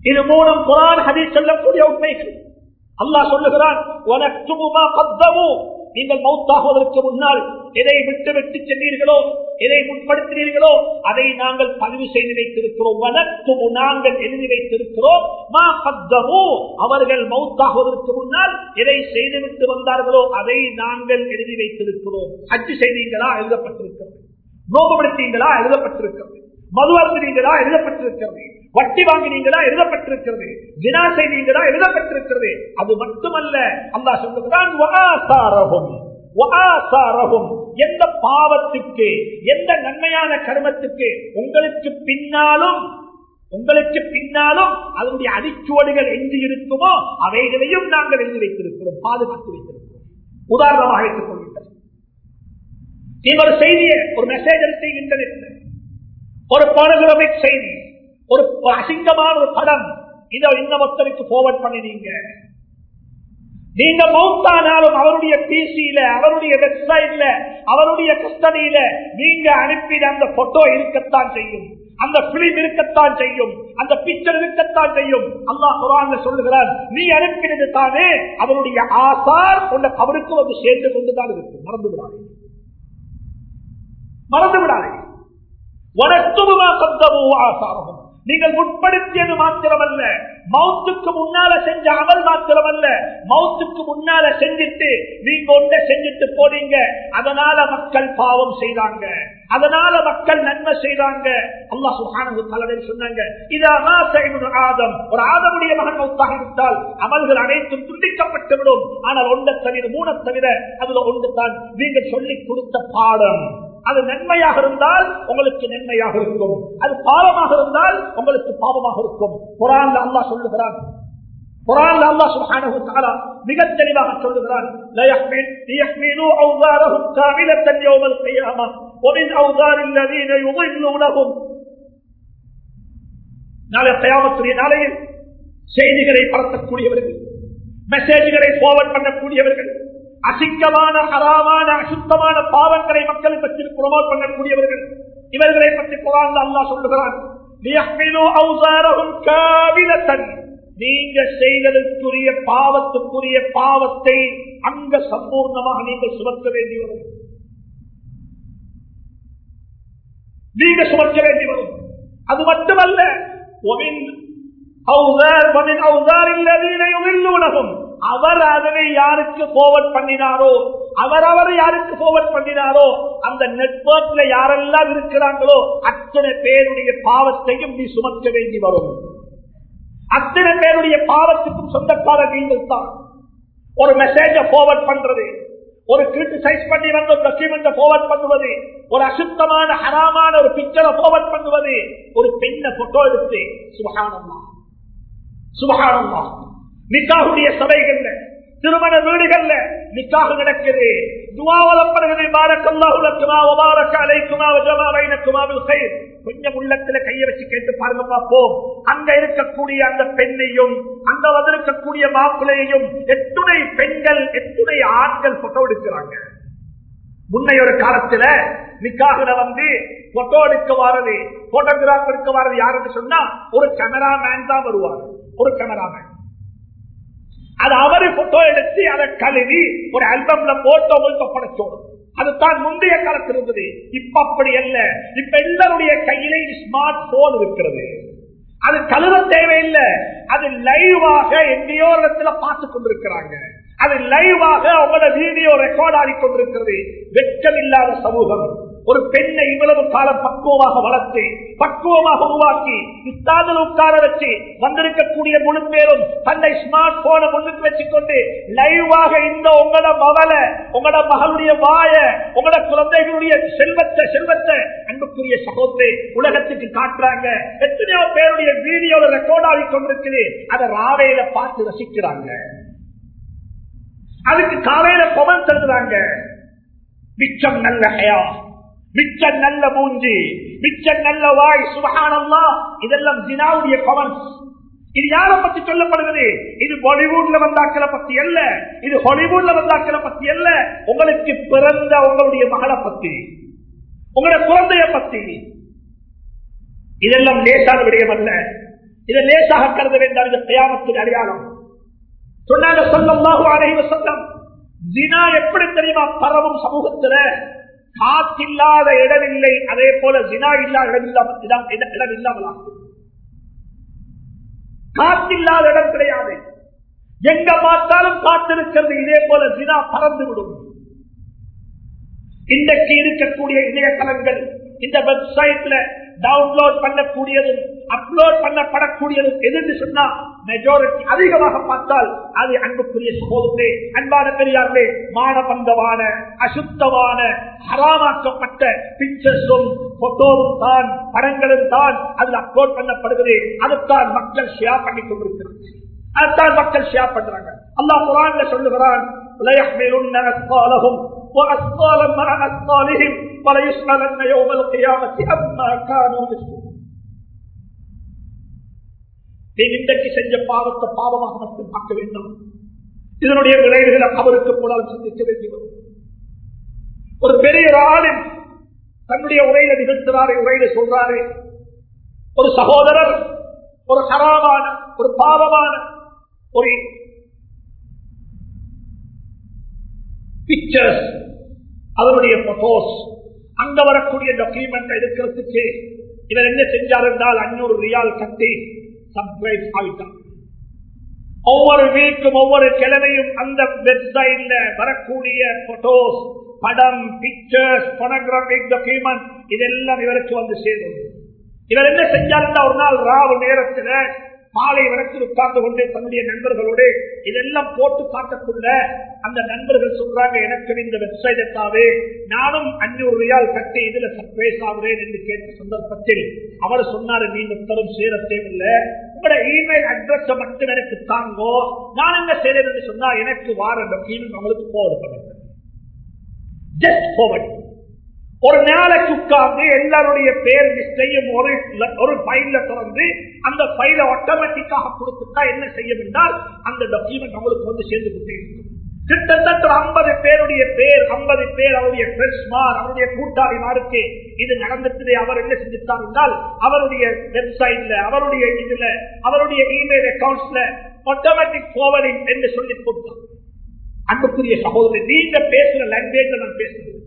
இது மூணும் குரான் ஹதி சொல்லக்கூடிய உண்மைகள் அல்லாஹ் சொல்லுகிறான் நீங்கள் மௌத்தாகுவதற்கு முன்னால் எதை விட்டு விட்டு சென்றீர்களோ எதை முற்படுத்தினீர்களோ அதை நாங்கள் பதிவு செய்து வைத்திருக்கிறோம். வளர்த்து நாங்கள் எழுதி வைத்திருக்கிறோம். மா பத்தமோ அவர்கள் மௌத்தாகுவதற்கு முன்னால் எதை செய்துவிட்டு வந்தார்களோ அதை நாங்கள் எழுதி வைத்திருக்கிறோம். அச்சு செய்தீங்களா எழுதப்பட்டிருக்கிறது. நோகப்படுத்தீங்களா எழுதப்பட்டிருக்கிறது. மது அருந்தினீங்களா எழுதப்பட்டிருக்கிறது. வட்டி வாங்கினீங்களா எழுதப்பட்டிருக்கிறது? வினா செய்தீங்களா எழுதப்பட்டிருக்கிறது? அது மட்டுமல்ல அல்லா சொல்லுகிறான் எந்த பாவத்துக்கு எந்த நன்மையான கர்மத்துக்கு உங்களுக்கு பின்னாலும் உங்களுக்கு பின்னாலும் அதனுடைய அடிச்சுவடுகள் எங்கு இருக்குமோ அவைகளையும் நாங்கள் எழுதி வைத்திருக்கிறோம் பாதுகாத்து வைத்திருக்கிறோம். உதாரணமாக எடுத்துக் கொள்கின்றனர். நீங்க ஒரு செய்தியை ஒரு மெசேஜ் எடுத்து இன்டர்நெட்ல ஒரு போனோகிராபிக் செய்தி ஒரு அசிங்கமான ஒரு படம் இதை இன்னமொத்தருக்கு போவர்ட் பண்ணினீங்க நீங்க. மௌத்தானாலும் அவருடைய பிசியில அவருடைய வெப்சைட்ல அவருடைய கஸ்டடியில நீங்க அனுப்பின அந்த போட்டோ இருக்கத்தான் செய்யும். அந்த பிலிம் இருக்கத்தான் செய்யும். அந்த பிக்சர் இருக்கத்தான் செய்யும். அல்லாஹ் குரான் சொல்லுகிறார் நீ அனுப்பினது தானே அவருடைய ஆசார் உன்னை அவருக்கு வந்து சேர்ந்து கொண்டுதான் இருக்கு. மறந்து விடாதே. மறந்து விடாதே. வனத்துவமா கந்தவோ ஆசாரமும் நீங்கள் முற்படுத்தியது மாத்திரமல்ல. மவுத்துக்கு முன்னால செஞ்ச அமல் மாத்திரமல்ல. மவுத்துக்கு முன்னால செஞ்சுட்டு நீங்க ஒன்றை செஞ்சுட்டு போனீங்க. அதனால மக்கள் பாவம் செய்தாங்க. அதனால மக்கள் நன்மை செய்தாங்க. அல்லா சுஹானு தலைவர் சொன்னாங்க. இதானா செய்வது ஆதம். ஒரு ஆதமுடைய மகன் மௌத்தாக இருந்தால் அமல்கள் அனைத்தும் துண்டிக்கப்பட்டுவிடும் ஆனால் ஒன்றை தவிர மூணை தவிர அதுல ஒன்று தான் நீங்கள் சொல்லிக் கொடுத்த பாடம். அது நன்மையாக இருந்தால் உங்களுக்கு நன்மையாக இருக்கும் அது பாவமாக இருந்தால் உங்களுக்கு பாவமாக இருக்கும் குரான் அல்லாஹ் சொல்லுகிறான் குரான் அல்லாஹ் சுப்ஹானஹு தஆலா மிக தெளிவாக சொல்லுகிறான் لا يحمل ليحملوا اوزارهم كاملة يوم القيامة ومن اوزار الذين يضلونهم நாளை கயாமத்துடைய நாளையில் செய்திகளை பரத்தக்கூடியவர்கள் மெசேஜ்களை போவர்ட் பண்ணக்கூடியவர்கள் அசிங்கமான ஹராமான அசுத்தமான பாவங்களை மக்களை பற்றி புரமோட் பண்ணக்கூடியவர்கள். இவர்களை பற்றி குரான் அல்லாஹ் சொல்லுகிறான். நீங்க செய்ததற்குரிய பாவத்துக்குரிய பாவத்தை அங்க சம்பூர்ணமாக நீங்கள் சுமக்க வேண்டி வரும். நீங்க சுமக்க வேண்டி வரும். அது மட்டுமல்ல அவர் அதனை யாருக்கு போவர்ட் பண்ணினாரோ அவர் அவர் யாருக்கு போவர்ட் பண்ணினாரோ அந்த நெட்வொர்க்ல யாரெல்லாம் இருக்கிறாங்களோ அத்தனை பேருடைய பாவத்தையும் நீ சுமக்க வேண்டி வரும். அத்தனை பேருடைய பாவத்துக்கும் சொந்தக்காரர் நீங்கள் தான். ஒரு மெசேஜ போவர்ட் பண்றது ஒரு கிரிட்டிசைஸ் பண்ணி வந்த டாக்குமெண்ட் போவர்ட் பண்ணுவது ஒரு அசுத்தமான ஹராமான ஒரு பிக்சரை போவர்ட் பண்ணுவது ஒரு பெண்ணை போட்டோ எடுத்து சுபகானம்மா சுபகானம்மா. நிக்காகுடைய சபைகள்ல திருமண வீடுகள்ல நிக்காக நடக்குது. துவாவலப்படுகிறது கை கொஞ்சம் உள்ளத்துல கைய வச்சு கேட்டு பாருங்க பார்ப்போம். அங்க இருக்கக்கூடிய அந்த பெண்ணையும் அங்க வந்திருக்கக்கூடிய மாப்பிள்ளையையும் எத்துணை பெண்கள் எத்துணை ஆண்கள் போட்டோ எடுக்கிறாங்க. முன்னைய ஒரு காலத்துல நிக்காகல வந்து போட்டோ எடுக்க வாரது போட்டோகிராஃபர் எடுக்க வாரது யாருன்னு சொன்னா ஒரு கேமராமேன் தான் வருவார். ஒரு கேமராமேன் அது அவரு போட்டோ எடுத்து அதை கழுவி ஒரு ஆல்பம்ல போட்டோ உங்களுக்கு படைச்சோடும் அதுதான் முந்தைய காலத்தில் இருந்தது. இப்ப அப்படி அல்ல. இப்ப எல்லாருடைய கையிலே ஸ்மார்ட் போன் இருக்கிறது. அது கழுவ தேவையில்லை. அது லைவாக எங்கேயோ இடத்துல பார்த்து கொண்டிருக்கிறாங்க. அது லைவாக அவங்களோட வீடியோ ரெக்கார்ட் ஆடி கொண்டிருக்கிறது. வெட்கம் இல்லாத சமூகம். ஒரு பெண்ணை இவ்வளவு காலம் பக்குவமாக வளர்த்து பக்குவமாக உருவாக்கி இஸ்தாதில் உட்கார வச்சு வந்திருக்கக்கூடிய முழு பேரும் தன்னை ஸ்மார்ட் போனை முன்னுக்கு வச்சுக்கொண்டு லைவாக இந்த உங்களோட மவளை உங்களோட மகளுடைய வாய உங்களோட குழந்தைகளுடைய செல்வத்தை செல்வத்தை அன்புக்குரிய சகோதரி உலகத்துக்கு காட்டுறாங்க. எத்தனையோ பேருடைய வீடியோல ரெக்கார்ட் ஆகி கொண்டிருக்குது. அதை ராவையில பார்த்து ரசிக்கிறாங்க. அதுக்கு காலையில கொமன் தருகிறாங்க. மிச்சம் நல்ல ஹயா. மிச்சம் நல்ல மூஞ்சி மிச்சம் நல்ல வாய் சுபகானம்மா இதெல்லாம் ஜினாவுடைய கமெண்ட்ஸ் இது யாரை பத்தி சொல்லப்படுகிறது? இது பாலிவுட்ல வந்தாக்களை பத்தி அல்ல. இது ஹாலிவுட்ல வந்தாக்களை பத்தி அல்ல. உங்களுக்கு பிறந்த உங்களுடைய மகளை பத்தி. உங்களுடைய குழந்தைய பத்தி. இதெல்லாம் லேசான விடயம் அல்ல. இதை லேசாக கருத வேண்டாம். இந்த தயாமத்தின் அடையாளம். சொன்னாங்க சொல்லமாக அடைவ சொந்தம் ஜினா எப்படி தெரியுமா? பரவும் சமூகத்துல காத்தில்லாத இடமில்லை அதே போல ஜினா இல்லாத இடமில்லாமல் இடம் இல்லாமல் காத்தில்லாத இடம் கிடையாது. எங்க பார்த்தாலும் காத்திருக்கிறது இதே போல ஜினா பறந்து விடும். இன்றைக்கு இருக்கக்கூடிய இணையதளங்கள் இந்த வெப்சைட்ல டவுன்லோட் பண்ணக்கூடியதும் அப்லோட் பண்ணப்படக்கூடியதும் எதுன்னு சொன்னா மெஜாரிட்டி அதிகமாக பார்த்தால் அது அன்புக்குரிய சகோதரே அன்பான பெரியார்களே மானபந்தமான அசுத்தமான ஹராமாக்கப்பட்ட பிக்சர்ஸும் போட்டோவும் தான் படங்களும் தான் அதில் அப்லோட் பண்ணப்படுகிறது. அதுதான் மக்கள் ஷேர் பண்ணி கொண்டிருக்கிறார்கள். அதுதான் மக்கள் ஷேர் பண்றாங்க. அல்லா குரான்ல சொல்லுகிறான் பல யுஸ்மலன் யோகல் கியாமத்தி அம்மா காணும் நீ இன்றைக்கு செஞ்ச பாவத்தை பாவமாக மட்டும் பார்க்க வேண்டும். இதனுடைய விளைவுகளை அவருக்கு போனால் சிந்திக்க வேண்டி வரும். ஒரு பெரிய ஆளும் தன்னுடைய உரையில நிகழ்த்துறாரு உரையில சொல்றாரு. ஒரு சகோதரர் ஒரு ஹராமான ஒரு பாவமான ஒரு பிக்சர்ஸ் அவருடைய போட்டோஸ் அங்க வரக்கூடிய டாக்குமெண்ட் எடுக்கிறதுக்கு இவர் என்ன செஞ்சார் என்றால் அஞ்சூறு ரியால் கட்டி சப்ஸ்கிரைப் ஆகிட்டார் ஒவ்வொரு வீக்கும் ஒவ்வொரு கிழமையும் அந்த வெப்சைட்ல வரக்கூடிய போட்டோஸ் படம் பிக்சர்ஸ் போனோகிராபிக் டாக்குமெண்ட் இதெல்லாம் இவருக்கு வந்து சேரும். இவர் என்ன செஞ்சாருன்னா ஒரு நாள் ராவு நேரத்தில் மாலை வரைக்கும் உட்கார்ந்து கொண்டு தன்னுடைய நண்பர்களோடு இதெல்லாம் போட்டு காட்டக்குள்ள அந்த நண்பர்கள் சொல்றாங்க எனக்கு இந்த வெப்சைட்டாவே நானும் அஞ்சூறு ரியால் கட்டி இதுல சர்ப்ரைஸ் ஆகுறேன் என்று கேட்ட சந்தர்ப்பத்தில் அவர் சொன்னாரு நீங்க தரும் சேர தேவையில்லை. உங்களோட இமெயில் அட்ரஸ் மட்டும் எனக்கு தாங்கோ. நான் என்ன செய்யறேன் என்று சொன்னா எனக்கு வார டாக்குமெண்ட் உங்களுக்கு போர்டு பண்ணுங்க ஜஸ்ட் போவர்ட் ஒரு நாளைக்கு உட்கார்ந்து எல்லாருடைய பேர் செய்யும் ஒரு ஒரு பைல திறந்து அந்த பைல ஆட்டோமேட்டிக்காக கொடுத்துட்டா என்ன செய்யும் என்றால் அந்த டாக்குமெண்ட் அவங்களுக்கு வந்து சேர்ந்து கொண்டே இருக்கும். கிட்டத்தட்ட ஐம்பது பேருடைய பேர் ஐம்பது பேர் அவருடைய பிரஸ்மார் அவருடைய கூட்டாளிமாருக்கு இது நடந்துட்டு அவர் என்ன செஞ்சுட்டார் என்றால் அவருடைய வெப்சைட்ல அவருடைய இதுல அவருடைய இமெயில் அக்கௌண்ட்ஸ்ல ஆட்டோமேட்டிக் போவரிங் என்று சொல்லி கொடுத்தார். அன்புக்குரிய சகோதரர் நீங்க பேசுற லாங்குவேஜ் நான் பேசுறேன்.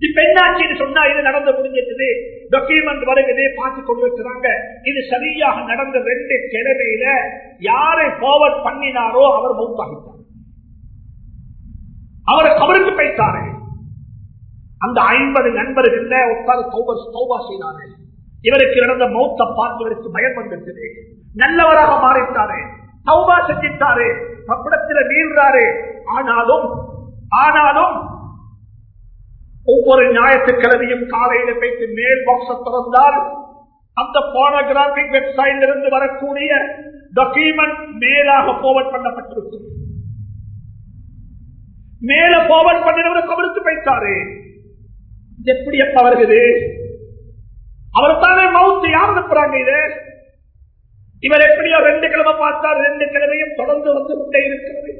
இப்ப என்னாச்சுன்னு சொன்னா இது நடந்து முடிஞ்சிட்டது டாக்குமெண்ட் வருகிறது பார்த்து கொண்டிருக்கிறாங்க இது சரியாக நடந்த ரெண்டு கிழமையில யாரை ஃபார்வர்ட் பண்ணினாரோ அவர் மௌத்தாகிட்டார். அவர் அவருக்கு பைத்தாரு அந்த ஐம்பது நண்பர்கள் உட்கார்ந்து சௌபா செய்தாரு. இவருக்கு நடந்த மௌத்த பார்த்து இவருக்கு பயம் வந்துருக்குது. நல்லவராக மாறிட்டாரு. சௌபா செஞ்சிட்டாரு. பப்படத்துல வீழ்றாரு ஆனாலும் ஆனாலும் ஒவ்வொரு ஞாயிற்றுக்கிழமையும் காலையில போயிட்டு மேல் பாக்ஸ திறந்தால் அந்த போனோகிராபிக் வெப்சைட்ல இருந்து வரக்கூடிய டாக்குமெண்ட் மேலாக போவர்ட் பண்ணப்பட்டிருக்கும். மேல போவர்ட் பண்ணினவர் கவனித்து வைத்தாரு எப்படி எப்ப வருகிறது? அவர் தானே மவுத்து யார் அனுப்புறாங்க இது? இவர் எப்படியோ ரெண்டு கிழமை பார்த்தார் ரெண்டு கிழமையும் தொடர்ந்து வந்து கொண்டே இருக்கிறது.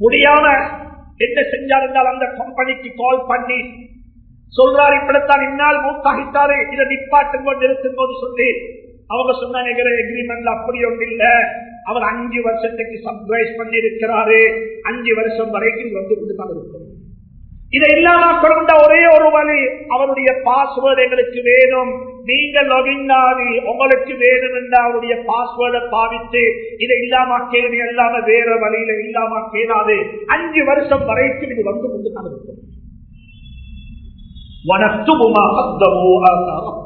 முடியாம என்ன செஞ்சார் என்றால் அந்த கம்பெனிக்கு கால் பண்ணி சொல்றாரு இப்படித்தான் இன்னால் மூத்தாகிட்டாரு இதை நிப்பாட்டும் போது நிறுத்தும் போது சொல்லி அவங்க சொன்னாங்க எக்ரிமெண்ட்ல அப்படி ஒன்று இல்ல. அவர் அஞ்சு வருஷத்துக்கு சப்வைஸ் பண்ணி இருக்கிறாரு அஞ்சு வருஷம் வரைக்கும் வந்து கொண்டுதான் இருக்கும் இதை இல்லாம கொண்ட ஒரே ஒரு வழி அவருடைய பாஸ்வேர்டு எங்களுக்கு வேணும். நீங்க லொகின் உங்களுக்கு வேணும் என்ற அவருடைய பாஸ்வேர்டை பாவித்து இதை இல்லாம கேள்வி இல்லாம வேற வழியில இல்லாம கேளாது அஞ்சு வருஷம் வரைக்கும் இது வந்து கொண்டு தான் இருக்கும். சத்தமோ ஆசாரம்.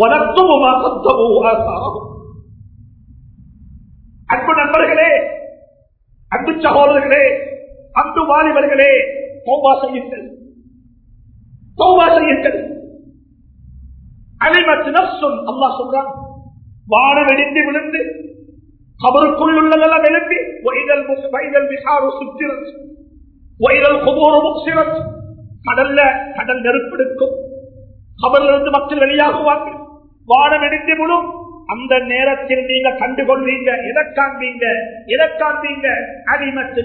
வனத்துபுமா சத்தமோ ஆசாரம். அன்பு நண்பர்களே அன்பு சகோதரர்களே அன்பு வாலிபர்களே தௌபா செய்யுங்கள். தௌபா செய்யுங்கள். அனைமத்து நப்சும் அல்லா சொல்றான் வானம் வெடித்து விழுந்து அவருக்குள் உள்ளதெல்லாம் எழுப்பி வைதல் வைதல் விசாரு சுத்திரத் வைதல் குபோர முக்சிரத் கடல்ல கடல் நெருப்பெடுக்கும் கபலிருந்து மக்கள் வெளியாகுவார்கள். வானம் வெடித்து விழும் அந்த நேரத்தில் நீங்க கண்டுகொள்வீங்க எதை காண்பீங்க எதை காண்பீங்க அடிமத்து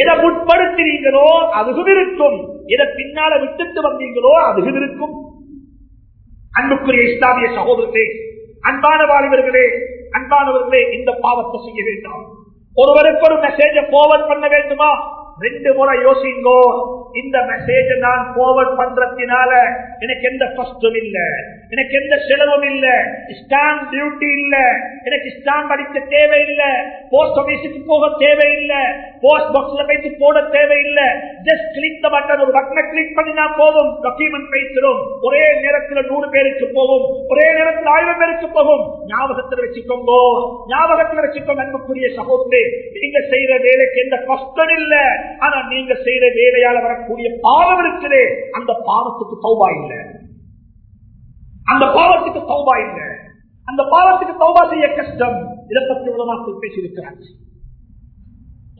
எதை முற்படுத்தினீங்களோ அதுவும் இருக்கும். எதை பின்னால விட்டுட்டு வந்தீங்களோ அதுவும் இருக்கும். அன்புக்குரிய இஸ்லாமிய சகோதரர்களே அன்பான வாலிபர்களே அன்பானவர்களே இந்த பாவத்தை செய்ய வேண்டாம். ஒருவருக்கு ஒரு மெசேஜ போவன் பண்ண வேண்டுமா? ரெண்டு முறை யோசிங்கோ. இந்த மெசேஜ் நான் போவர்ட் பண்றதுனால எனக்கு எந்த கஷ்டம் இல்ல. எனக்கு எந்த செலவும் இல்ல. ஸ்டாம்ப் டியூட்டி இல்ல. எனக்கு ஸ்டாம்ப் அடிக்க தேவையில்லை. போஸ்ட் ஆபீஸுக்கு போக தேவையில்லை. போஸ்ட் பாக்ஸ்ல போயிட்டு போட தேவையில்லை. ஜஸ்ட் கிளிக் பட்டன் ஒரு பட்டனை கிளிக் பண்ணினா போதும் டாக்குமெண்ட் பேசிடும் ஒரே நேரத்தில் நூறு பேருக்கு போகும் ஒரே நேரத்தில் ஆயிரம் பேருக்கு போகும் ஞாபகத்தில் வச்சுக்கோங்க. ஞாபகத்தில் வச்சுக்கோங்க அன்புக்குரிய சகோதரே நீங்க செய்யற வேலைக்கு எந்த கஷ்டம் இல்ல. ஆனா நீங்க செய்யற வேலையால வர கூடிய பாவம் அந்த பாவத்துக்கு சௌபா இல்லை. அந்த பாவத்துக்கு சௌபா இல்ல. அந்த பாவத்துக்கு சௌபா செய்ய கஷ்டம். இதை பற்றி உலமாக்கள் பேசியிருக்கிறாங்க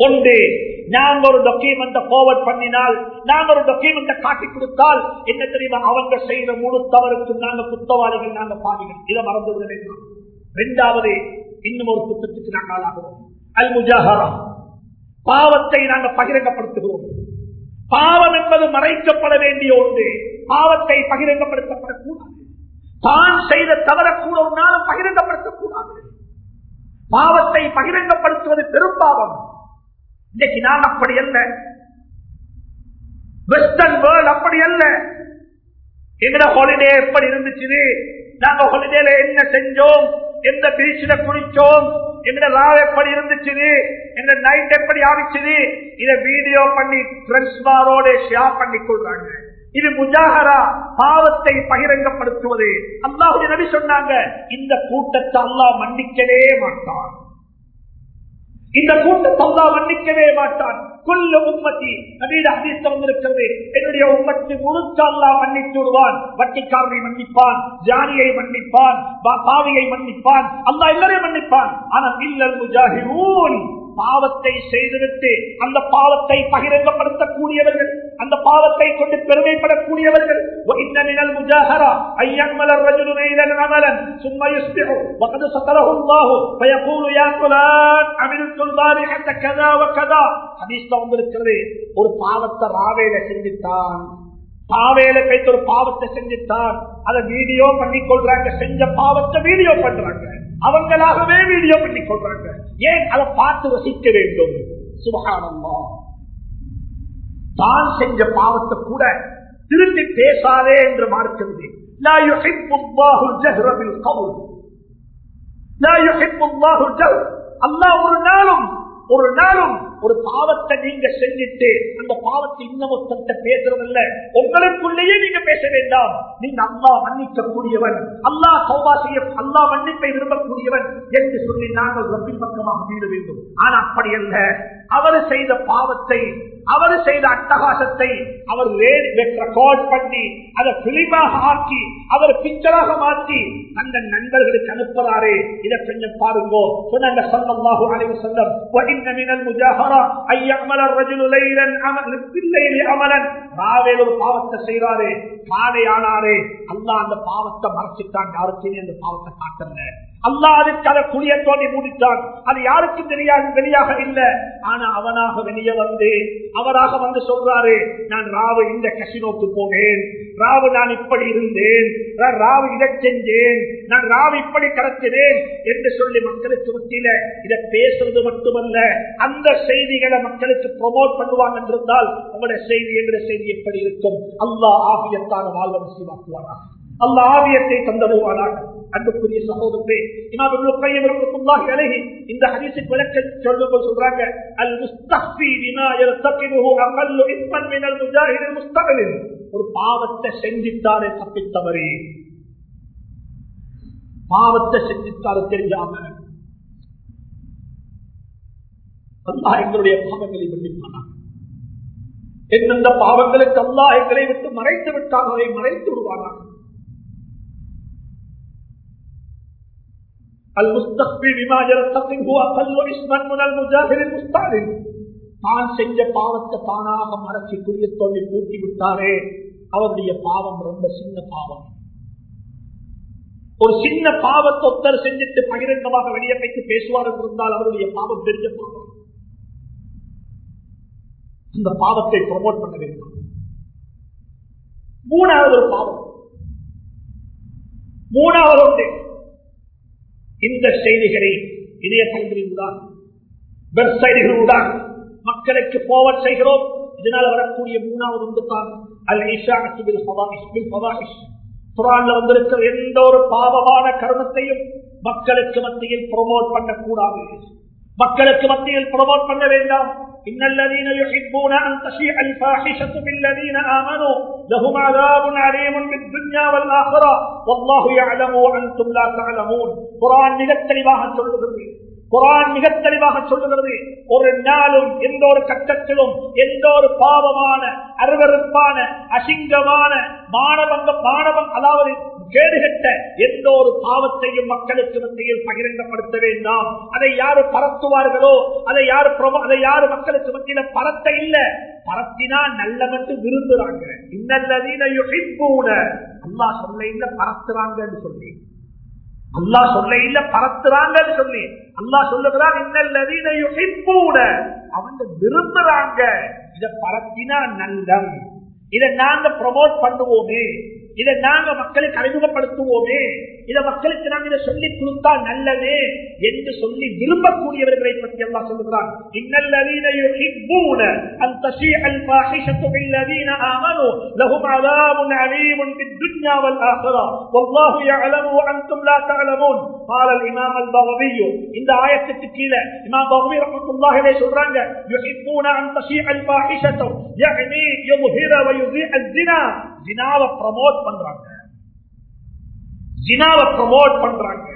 ஒன்று நாங்க ஒரு பண்ணினால் நாங்க ஒரு டாக்குமெண்ட் காட்டி கொடுத்தால் என்ன தெரியுமா? அவங்க செய்த முழு தவறுக்கு நாங்க குத்தவாளிகள் நாங்க பாவிகள். இதை மறந்து விட வேண்டும். இரண்டாவது இன்னும் ஒரு குற்றத்துக்கு நாங்கள் ஆளாகிறோம். அல் முஜாஹரா பாவத்தை நாங்கள் பகிரங்கப்படுத்துகிறோம். பாவம் என்பது மறைக்கப்பட வேண்டிய ஒன்று. பாவத்தை பகிரங்கப்படுத்தப்படக்கூடாது. தான் செய்த தவற கூட ஒரு நாளும் பகிரங்கப்படுத்தக்கூடாது. பாவத்தை பகிரங்கப்படுத்துவது பெரும் பாவம். இன்னைக்கு நான் அப்படி அல்ல. வெஸ்டர்ன் வேர்ல்ட் அப்படி அல்ல. எங்கட ஹாலிடே எப்படி இருந்துச்சு நாங்க ஹாலிடேல என்ன செஞ்சோம்? எந்த பீச்சில குளிச்சோம் எங்கட ராவ் எப்படி இருந்துச்சு எங்க நைட் எப்படி ஆரம்பிச்சது இத வீடியோ பண்ணி ஃப்ரெண்ட்ஸ்மாரோட ஷேர் பண்ணி கொள்றாங்க. இது முஜாகரா பாவத்தை பகிரங்கப்படுத்துவது. அல்லாஹுடைய நபி சொன்னாங்க இந்த கூட்டத்தை அல்லாஹ் மன்னிக்கவே மாட்டான். இந்த கூட்டம் அல்லா மன்னிக்கவே மாட்டான். கொல்ல உம்மத்தி. நபீட அதிர்த்த வந்திருக்கிறது என்னுடைய உம்மத்தை முழுக்க அல்லா மன்னித்து விடுவான். வட்டிக்காரரை மன்னிப்பான் ஜானியை மன்னிப்பான் பா- பாவியை மன்னிப்பான் அல்லா எல்லாரையும் மன்னிப்பான். ஆனால் இல்லல் முஜாஹிரூன். பாவத்தை செய்துவிட்டு அந்த பாவத்தை பகிரங்கப்படுத்தக்கூடியவர்கள் அந்த பாவத்தை கொண்டு பெருமைப்படக்கூடியவர்கள். ஒரு பாவத்தை ராவேல செஞ்சுத்தான் பாவேல கைத்து ஒரு பாவத்தை செஞ்சுத்தான் அதை வீடியோ பண்ணிக் கொள்றாங்க செஞ்ச பாவத்தை வீடியோ பண்றாங்க. அவங்களாகவே வீடியோ பண்ணிக் கொள்றாங்க ஏன் அதை பார்த்து ரசிக்க வேண்டும்? சுபகானந்தா தான் செஞ்ச பாவத்தை கூட திருப்பி பேசாதே என்று மாறுக்கிறது அல்லாஹ் ஒரு நாளும் ஒரு நாளும் ஒரு பாவத்தை நீங்க செஞ்சிட்டு அந்த பாவத்தை இன்னமும் தட்ட பேசுறதில்ல உங்களுக்குள்ளேயே நீங்க பேச வேண்டாம். நீங்க அல்லா மன்னிக்க கூடியவன் அல்லா சௌபா செய்ய அல்லா மன்னிப்பை விரும்பக்கூடியவன் என்று சொல்லி நாங்கள் ரப்பி பக்கமாக மீற வேண்டும். ஆனா அப்படி அல்ல. அவர் செய்த பாவத்தை அவர் செய்த அட்டகாசத்தை அவர் ரெக்கார்ட் பண்ணி அதை பிலிமாக ஆக்கி அவர் பிக்சராக மாற்றி அந்த நண்பர்களுக்கு அனுப்புறாரு. இதை கொஞ்சம் பாருங்கோ. சொன்ன சொந்தமாக அனைவர் சொந்தம் முஜாஹா ஒரு பாவத்தை செய்வாரு மாலை ஆனாரு அல்லா அந்த பாவத்தை மறைச்சிட்டான். யாருக்குமே அந்த பாவத்தை காட்டல. அல்லாஹ் அதை குளிய தோண்டி அது யாருக்கும் தெரியாது வெளியாக இல்லை. ஆனா அவனாக வெளியே வந்து அவராக வந்து சொல்றாரு நான் ராவு இந்த கசினோக்கு போனேன் ராவு நான் இப்படி இருந்தேன். ராவு இதை செஞ்சேன். நான் ராவு இப்படி கடத்தினேன். என்று சொல்லி மக்களுக்கு மத்தியில இதை பேசுறது மட்டுமல்ல அந்த செய்திகளை மக்களுக்கு ப்ரொமோட் பண்ணுவாங்க என்றிருந்தால் உங்களுடைய செய்தி என்ற செய்தி எப்படி இருக்கும்? அல்லாஹ் ஆகியத்தான வாழ்வை அல்ல ஆவியத்தை தந்தருவானாக. அன்புக்குரிய சகோதரே இமாம் இப்னு கையம் ரஹ்மத்துல்லாஹி அலைஹி இந்த ஹதீஸின் விளக்க சொல்லும்போது சொல்றாங்க அல் முஸ்தஃபி பிமா யர்தகிபுஹு அகல்லு இஸ்மன் மின் அல் முஜாஹித் அல் ஒரு பாவத்தை செஞ்சிட்டாரே தப்பித்தவரே. பாவத்தை செஞ்சிட்டாரு தெரியாம. அல்லாஹ் எங்களுடைய பாவங்களை மன்னிப்பானா எந்தெந்த பாவங்களுக்கு அல்லாஹ் எங்களை விட்டு மறைத்து விட்டால் அவரை மறைத்து விடுவானாக. தான் செஞ்ச பாவத்தை தானாக மறைச்சு குடிய தொழில் கூட்டி விட்டாரே அவருடைய பாவம் ரொம்ப சின்ன பாவம். ஒரு சின்ன பாவத்தை ஒத்தர் செஞ்சுட்டு பகிரங்கமாக வெளியமைத்து பேசுவார் இருந்தால் அவருடைய பாவம் தெரிஞ்ச பாவம். அந்த பாவத்தை ப்ரொமோட் பண்ண வேண்டும்? மூணாவது ஒரு பாவம். மூணாவது ஒன்று இந்த செய்திகளை இணையதளங்களில்தான் வெப்சைட்டுகளுடன் மக்களுக்கு போவட் செய்கிறோம். இதனால் வரக்கூடிய மூணாவது ஒன்று தான் அல் குரான்ல வந்திருக்கிற எந்த ஒரு பாவமான கருமத்தையும் மக்களுக்கு மத்தியில் ப்ரொமோட் பண்ணக்கூடாது. மக்களுக்கு மத்தியில் ப்ரொமோட் பண்ண வேண்டாம். إن الذين يحبون أن تشيع الفاحشة بالذين آمنوا لهم عذاب عليم في الدنيا والآخرة والله يعلم وأنتم لا تعلمون قرآن மிகத் தெளிவாக சொல்லுகிறது குரான் மிக தெளிவாக சொல்லுகிறது. ஒரு நாளும் எந்த ஒரு கட்டத்திலும் எந்த ஒரு பாவமான அருவருப்பான அசிங்கமான மாணவங்க மாணவம் அதாவது கேடுகட்ட எந்த ஒரு பாவத்தையும் மக்களுக்கு மத்தியில் பகிரங்கப்படுத்த வேண்டாம் அதை யாரு பரத்துவார்களோ அதை யாரு அதை யாரு மக்களுக்கு மத்தியில பரத்த இல்ல. பரத்தினா மட்டும் விரும்புறாங்க. இன்னல்லதீன யுஹிப்பூன. அல்லாஹ் சொல்ல இல்ல பரத்துறாங்கன்னு சொல்லி. அல்லா சொல்ல இல்ல பரத்துறாங்கன்னு சொல்லி. அல்லா சொல்லுகிறான் இன்னல்லதீன அவங்க விரும்புறாங்க. இத பரத்தினா நல்லம் இதை நாங்க ப்ரமோட் பண்ணுவோமே. இதை நாங்க மக்களுக்கு அறிமுகப்படுத்துவோமே இதை மக்களுக்கு நாங்க இதை சொல்லிக் கொடுத்தால் நல்லதே என்று சொல்லி விரும்பக்கூடியவர்களை பற்றி எல்லாம் சொல்லுகிறான் இன்னல்லதீன யுஹிப்பூன அன் தஷீஅ الفاحشة بالذين آمنوا لهم عذاب أليم في الدنيا والآخرة والله يعلم وأنتم لا تعلمون قال الإمام البغوي இந்த ஆயத்துக்கு கீழே இமாம் பகவி ரஹ்மத்துல்லாஹி அலைஹி சொல்றாங்க يحبون أن تشيع الفاحشة يعني يظهر ويذيع الزنا ஜினாவை ப்ரமோட் பண்றாங்க. ஜினாவை ப்ரமோட் பண்றாங்க.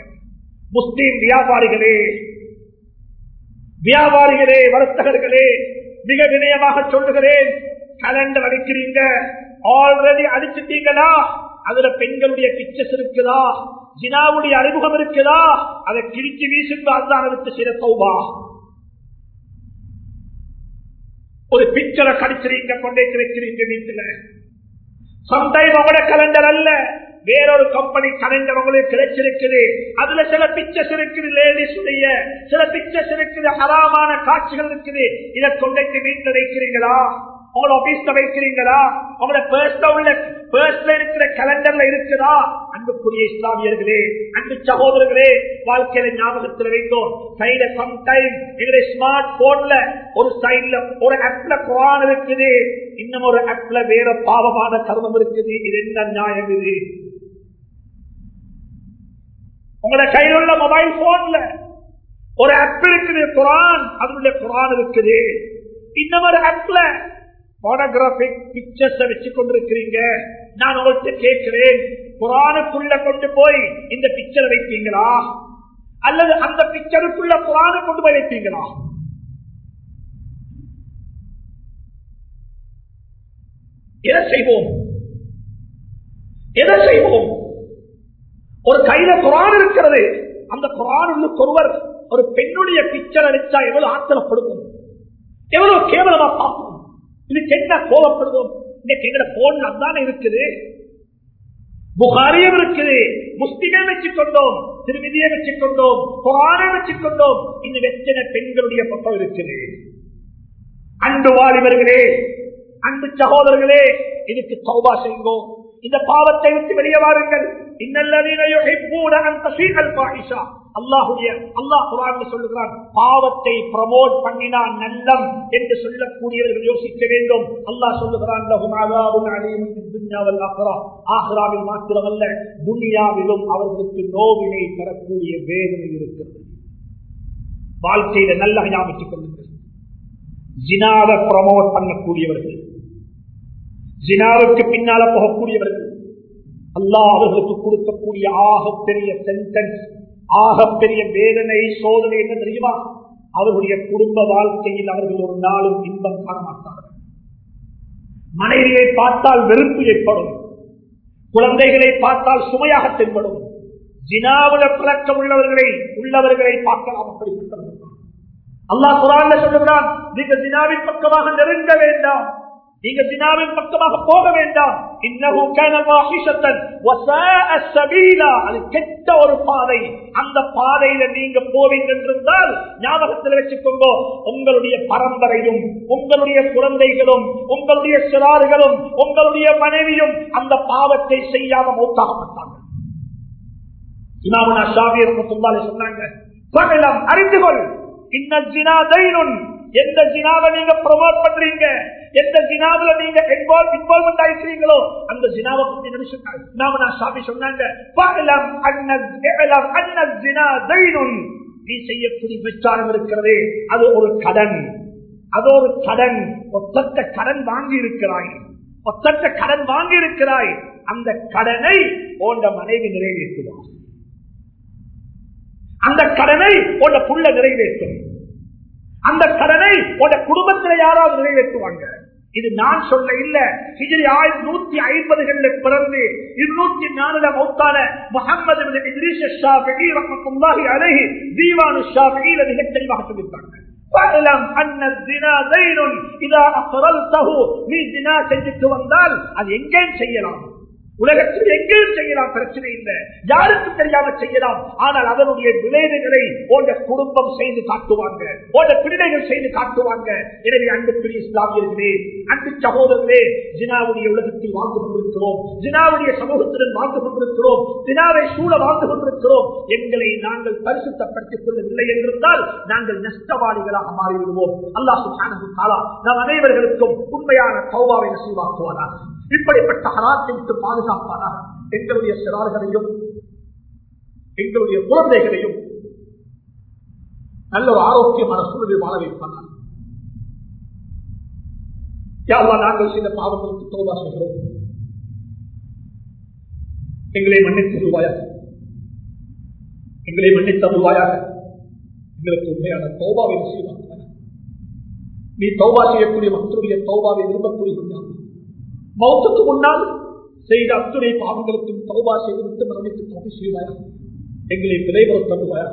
முஸ்லீம் வியாபாரிகளே வியாபாரிகளே வர்த்தகர்களே மிக வினயமாக சொல்லுகிறேன். கலண்டர் அடிக்கிறீங்க. ஆல்ரெடி அடிச்சிட்டீங்களா? அதுல பெண்களுடைய பிக்சர்ஸ் இருக்குதா? ஜினாவுடைய அறிமுகம் இருக்குதா? அதை கிழிச்சு வீசுங்க அதுதான் அதுக்கு சில சௌபா ஒரு பிக்சரை கடிச்சிருக்க கொண்டே கிடைக்கிறீங்க வீட்டுல. சம்டைம் அவட கலண்டர் அல்ல. வேறொரு கம்பெனி கலண்டர் உங்களுக்கு கிடைச்சிருக்குது. அதுல சில பிக்சர்ஸ் இருக்குது லேடிஸ் உடைய. சில பிக்சர்ஸ் இருக்குது ஹராமான காட்சிகள் இருக்குது. இதை கொண்டைக்கு வீட்டில் வைக்கிறீங்களா? உங்களை ஆபீஸ்ல வைக்கிறீங்களா? உங்களோட பர்ஸ்ல உள்ள பர்ஸ்ல இருக்கிற கலண்டர்ல இருக்குதா? அன்புக்குரிய இஸ்லாமியர்களே அன்பு சகோதரர்களே வாழ்க்கையில ஞாபகத்தில் வைத்தோம். சைட சம்டைம் எங்களுடைய ஸ்மார்ட் போன்ல ஒரு சைட்ல ஒரு ஆப்ல குரான் இருக்குது. இன்னும் ஒரு ஆப்ல வேற பாவமான கர்மம் இருக்குது. இது என்ன நியாயம் இது? உங்களோட கையில் உள்ள மொபைல் போன்ல ஒரு ஆப் இருக்குது குரான். அதனுடைய குரான் இருக்குது. இன்னும் ஒரு ஆப்ல போனோகிராபிக் பிக்சர்ஸ் வச்சு கொண்டிருக்கிறீங்க நான் உங்கள்கிட்ட கேட்கிறேன். குரானுக்குள்ள கொண்டு போய் இந்த பிக்சரை வைப்பீங்களா? அல்லது அந்த பிக்சருக்குள்ள குரானை கொண்டு போய் வைப்பீங்களா? எதை செய்வோம்? எதை செய்வோம்? ஒரு கையில குரான் இருக்கிறது. அந்த குரான் ஒருவர் ஒரு பெண்ணுடைய பிக்சர் அடிச்சா எவ்வளவு ஆத்திரப்படுவோம்? எவ்வளவு கேவலமா பார்ப்போம்? இது என்ன கோபப்படுவோம் இன்னைக்கு எங்கட போன் அதானே இருக்குது. புகாரியம் இருக்குது. முஸ்லிமே வச்சுக்கொண்டோம். திருவிதியை வச்சுக்கொண்டோம். புகாரை வச்சுக்கொண்டோம். இன்னும் எத்தனை பெண்களுடைய பக்கம் இருக்குது. அன்பு வாலிபர்களே அன்பு சகோதரர்களே இதுக்கு சௌபா செய்வோம். இந்த பாவத்தை விட்டு வெளியே வாருங்கள். அல்லாஹுடைய அல்லாஹ் குரான் சொல்லுகிறான் பாவத்தை ப்ரமோட் பண்ணினா நல்லம் என்று சொல்லக்கூடியவர்கள் யோசிக்க வேண்டும். அல்லாஹ் சொல்லுகிறான் ஆஹ்ராவில் மாத்திரமல்ல துனியாவிலும் அவர்களுக்கு நோவினை தரக்கூடிய வேதனை இருக்கிறது. வாழ்க்கையில நல்ல ஞாபகம் கொள்ளுங்கள் ஜினாவை ப்ரமோட் பண்ணக்கூடியவர்கள் ஜினாவுக்கு பின்னால போகக்கூடியவர்கள். அல்லாஹ் அவர்களுக்கு கொடுக்கக்கூடிய ஆகப்பெரிய சென்டென்ஸ் ஆகப்பெரிய வேதனை சோதனை என்ன தெரியுமா? அவர்களுடைய குடும்ப வாழ்க்கையில் அவர்கள் ஒரு நாளும் இன்பம் காண மாட்டார்கள் மனைவியை பார்த்தால் வெறுப்பு ஏற்படும். குழந்தைகளை பார்த்தால் சுமையாக தென்படும். ஜினாவுல பழக்கம் உள்ளவர்களை உள்ளவர்களை பார்க்கலாம் அப்படிப்பட்டவர்கள் அல்லாஹ் குரான் சொல்லுகிறான் நீங்கள் ஜினாவின் பக்கமாக நெருங்க வேண்டாம். நீங்க ஜினாவின் பக்கமாக போக வேண்டாம். அது கெட்ட ஒரு பாதை. அந்த பாதையில நீங்க போவீங்க என்றிருந்தால் ஞாபகத்தில் வச்சுக்கோங்க. உங்களுடைய பரம்பரையும் உங்களுடைய குழந்தைகளும் உங்களுடைய சிறார்களும் உங்களுடைய மனைவியும் அந்த பாவத்தை செய்யாம மௌத்தாகப்பட்டாங்க இமாமனா ஷாவியர் சொன்னாங்க பகலம் அறிந்து கொள். இன்ன ஜினா தைனுன். எந்த ஜினாவை நீங்க ப்ரொமோட் பண்றீங்க? எந்த ஜினாவில நீங்க இன்வால்வ் இன்வால்வ்மெண்ட் ஆயிருக்கிறீங்களோ அந்த ஜினாவை பத்தி நினைச்சுட்டாங்க சாமி சொன்னாங்க. பகலம் அன்னல் அன்னல் ஜினா நீ செய்யக்கூடிய விசாரம் இருக்கிறதே அது ஒரு கடன். அது ஒரு கடன். ஒத்தட்ட கடன் வாங்கி இருக்கிறாய் ஒத்தட்ட கடன் வாங்கி இருக்கிறாய் அந்த கடனை போன்ற மனைவி நிறைவேற்றுவார். அந்த கடனை உன்ட புள்ள நிறைவேற்றும். அந்த கடனை உடைய குடும்பத்தில் யாராவது நிறைவேற்றுவாங்க. இது நான் சொல்ல இல்ல. ஹிஜரி ஆயிரத்தி நூத்தி ஐம்பதுகள்ல பிறந்து இருநூத்தி நாலுல மௌத்தான முகமது அழகி தீவானு மிக தெளிவாக சொல்லியிருக்காங்க. நீ தினா செஞ்சுட்டு வந்தால் அது எங்கேயும் செய்யலாம். உலகத்தில் எங்கேயும் செய்யலாம் பிரச்சனை இல்லை. யாருக்கும் தெரியாம செய்யலாம். ஆனால் அதனுடைய விளைவுகளை போன்ற குடும்பம் செய்து காட்டுவாங்க. போன்ற பிள்ளைகள் செய்து காட்டுவாங்க. எனவே அன்புக்குரிய இஸ்லாமியர்களே அன்பு சகோதரர்களே ஜினாவுடைய உலகத்தில் வாழ்ந்து கொண்டிருக்கிறோம். ஜினாவுடைய சமூகத்துடன் வாழ்ந்து கொண்டிருக்கிறோம். ஜினாவை சூழ வாழ்ந்து கொண்டிருக்கிறோம். எங்களை நாங்கள் பரிசுத்தப்படுத்திக் கொள்ளவில்லை என்றிருந்தால் நாங்கள் நஷ்டவாளிகளாக மாறிவிடுவோம். அல்லாஹ் நாம் அனைவர்களுக்கும் உண்மையான தௌபாவை நசீவாக்குவாரா இப்படிப்பட்ட ஹராத்தை விட்டு பாதுகாப்பாராக எங்களுடைய சிறார்களையும் எங்களுடைய குழந்தைகளையும் நல்ல ஒரு ஆரோக்கியமான சூழலில் வாழ வைப்பார்கள் யாவா நாங்கள் செய்த பாவங்களுக்கு தோபா செய்கிறோம். எங்களை மன்னித்து ரூபாயாக எங்களை மன்னித்த ரூபாயாக எங்களுக்கு உண்மையான தௌபாவை செய்வாங்க நீ தௌபா செய்யக்கூடிய மக்களுடைய தௌபாவை விரும்பக்கூடிய மௌத்துக்கு முன்னால் செய்த அத்துணை பாவங்களுக்கும் தௌபா செய்துவிட்டு மரணித்து தோப்பி செய்வாயா எங்களை விளைவர் தருவாயா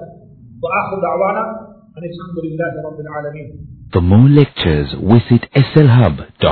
The more lectures, visit slhub.com.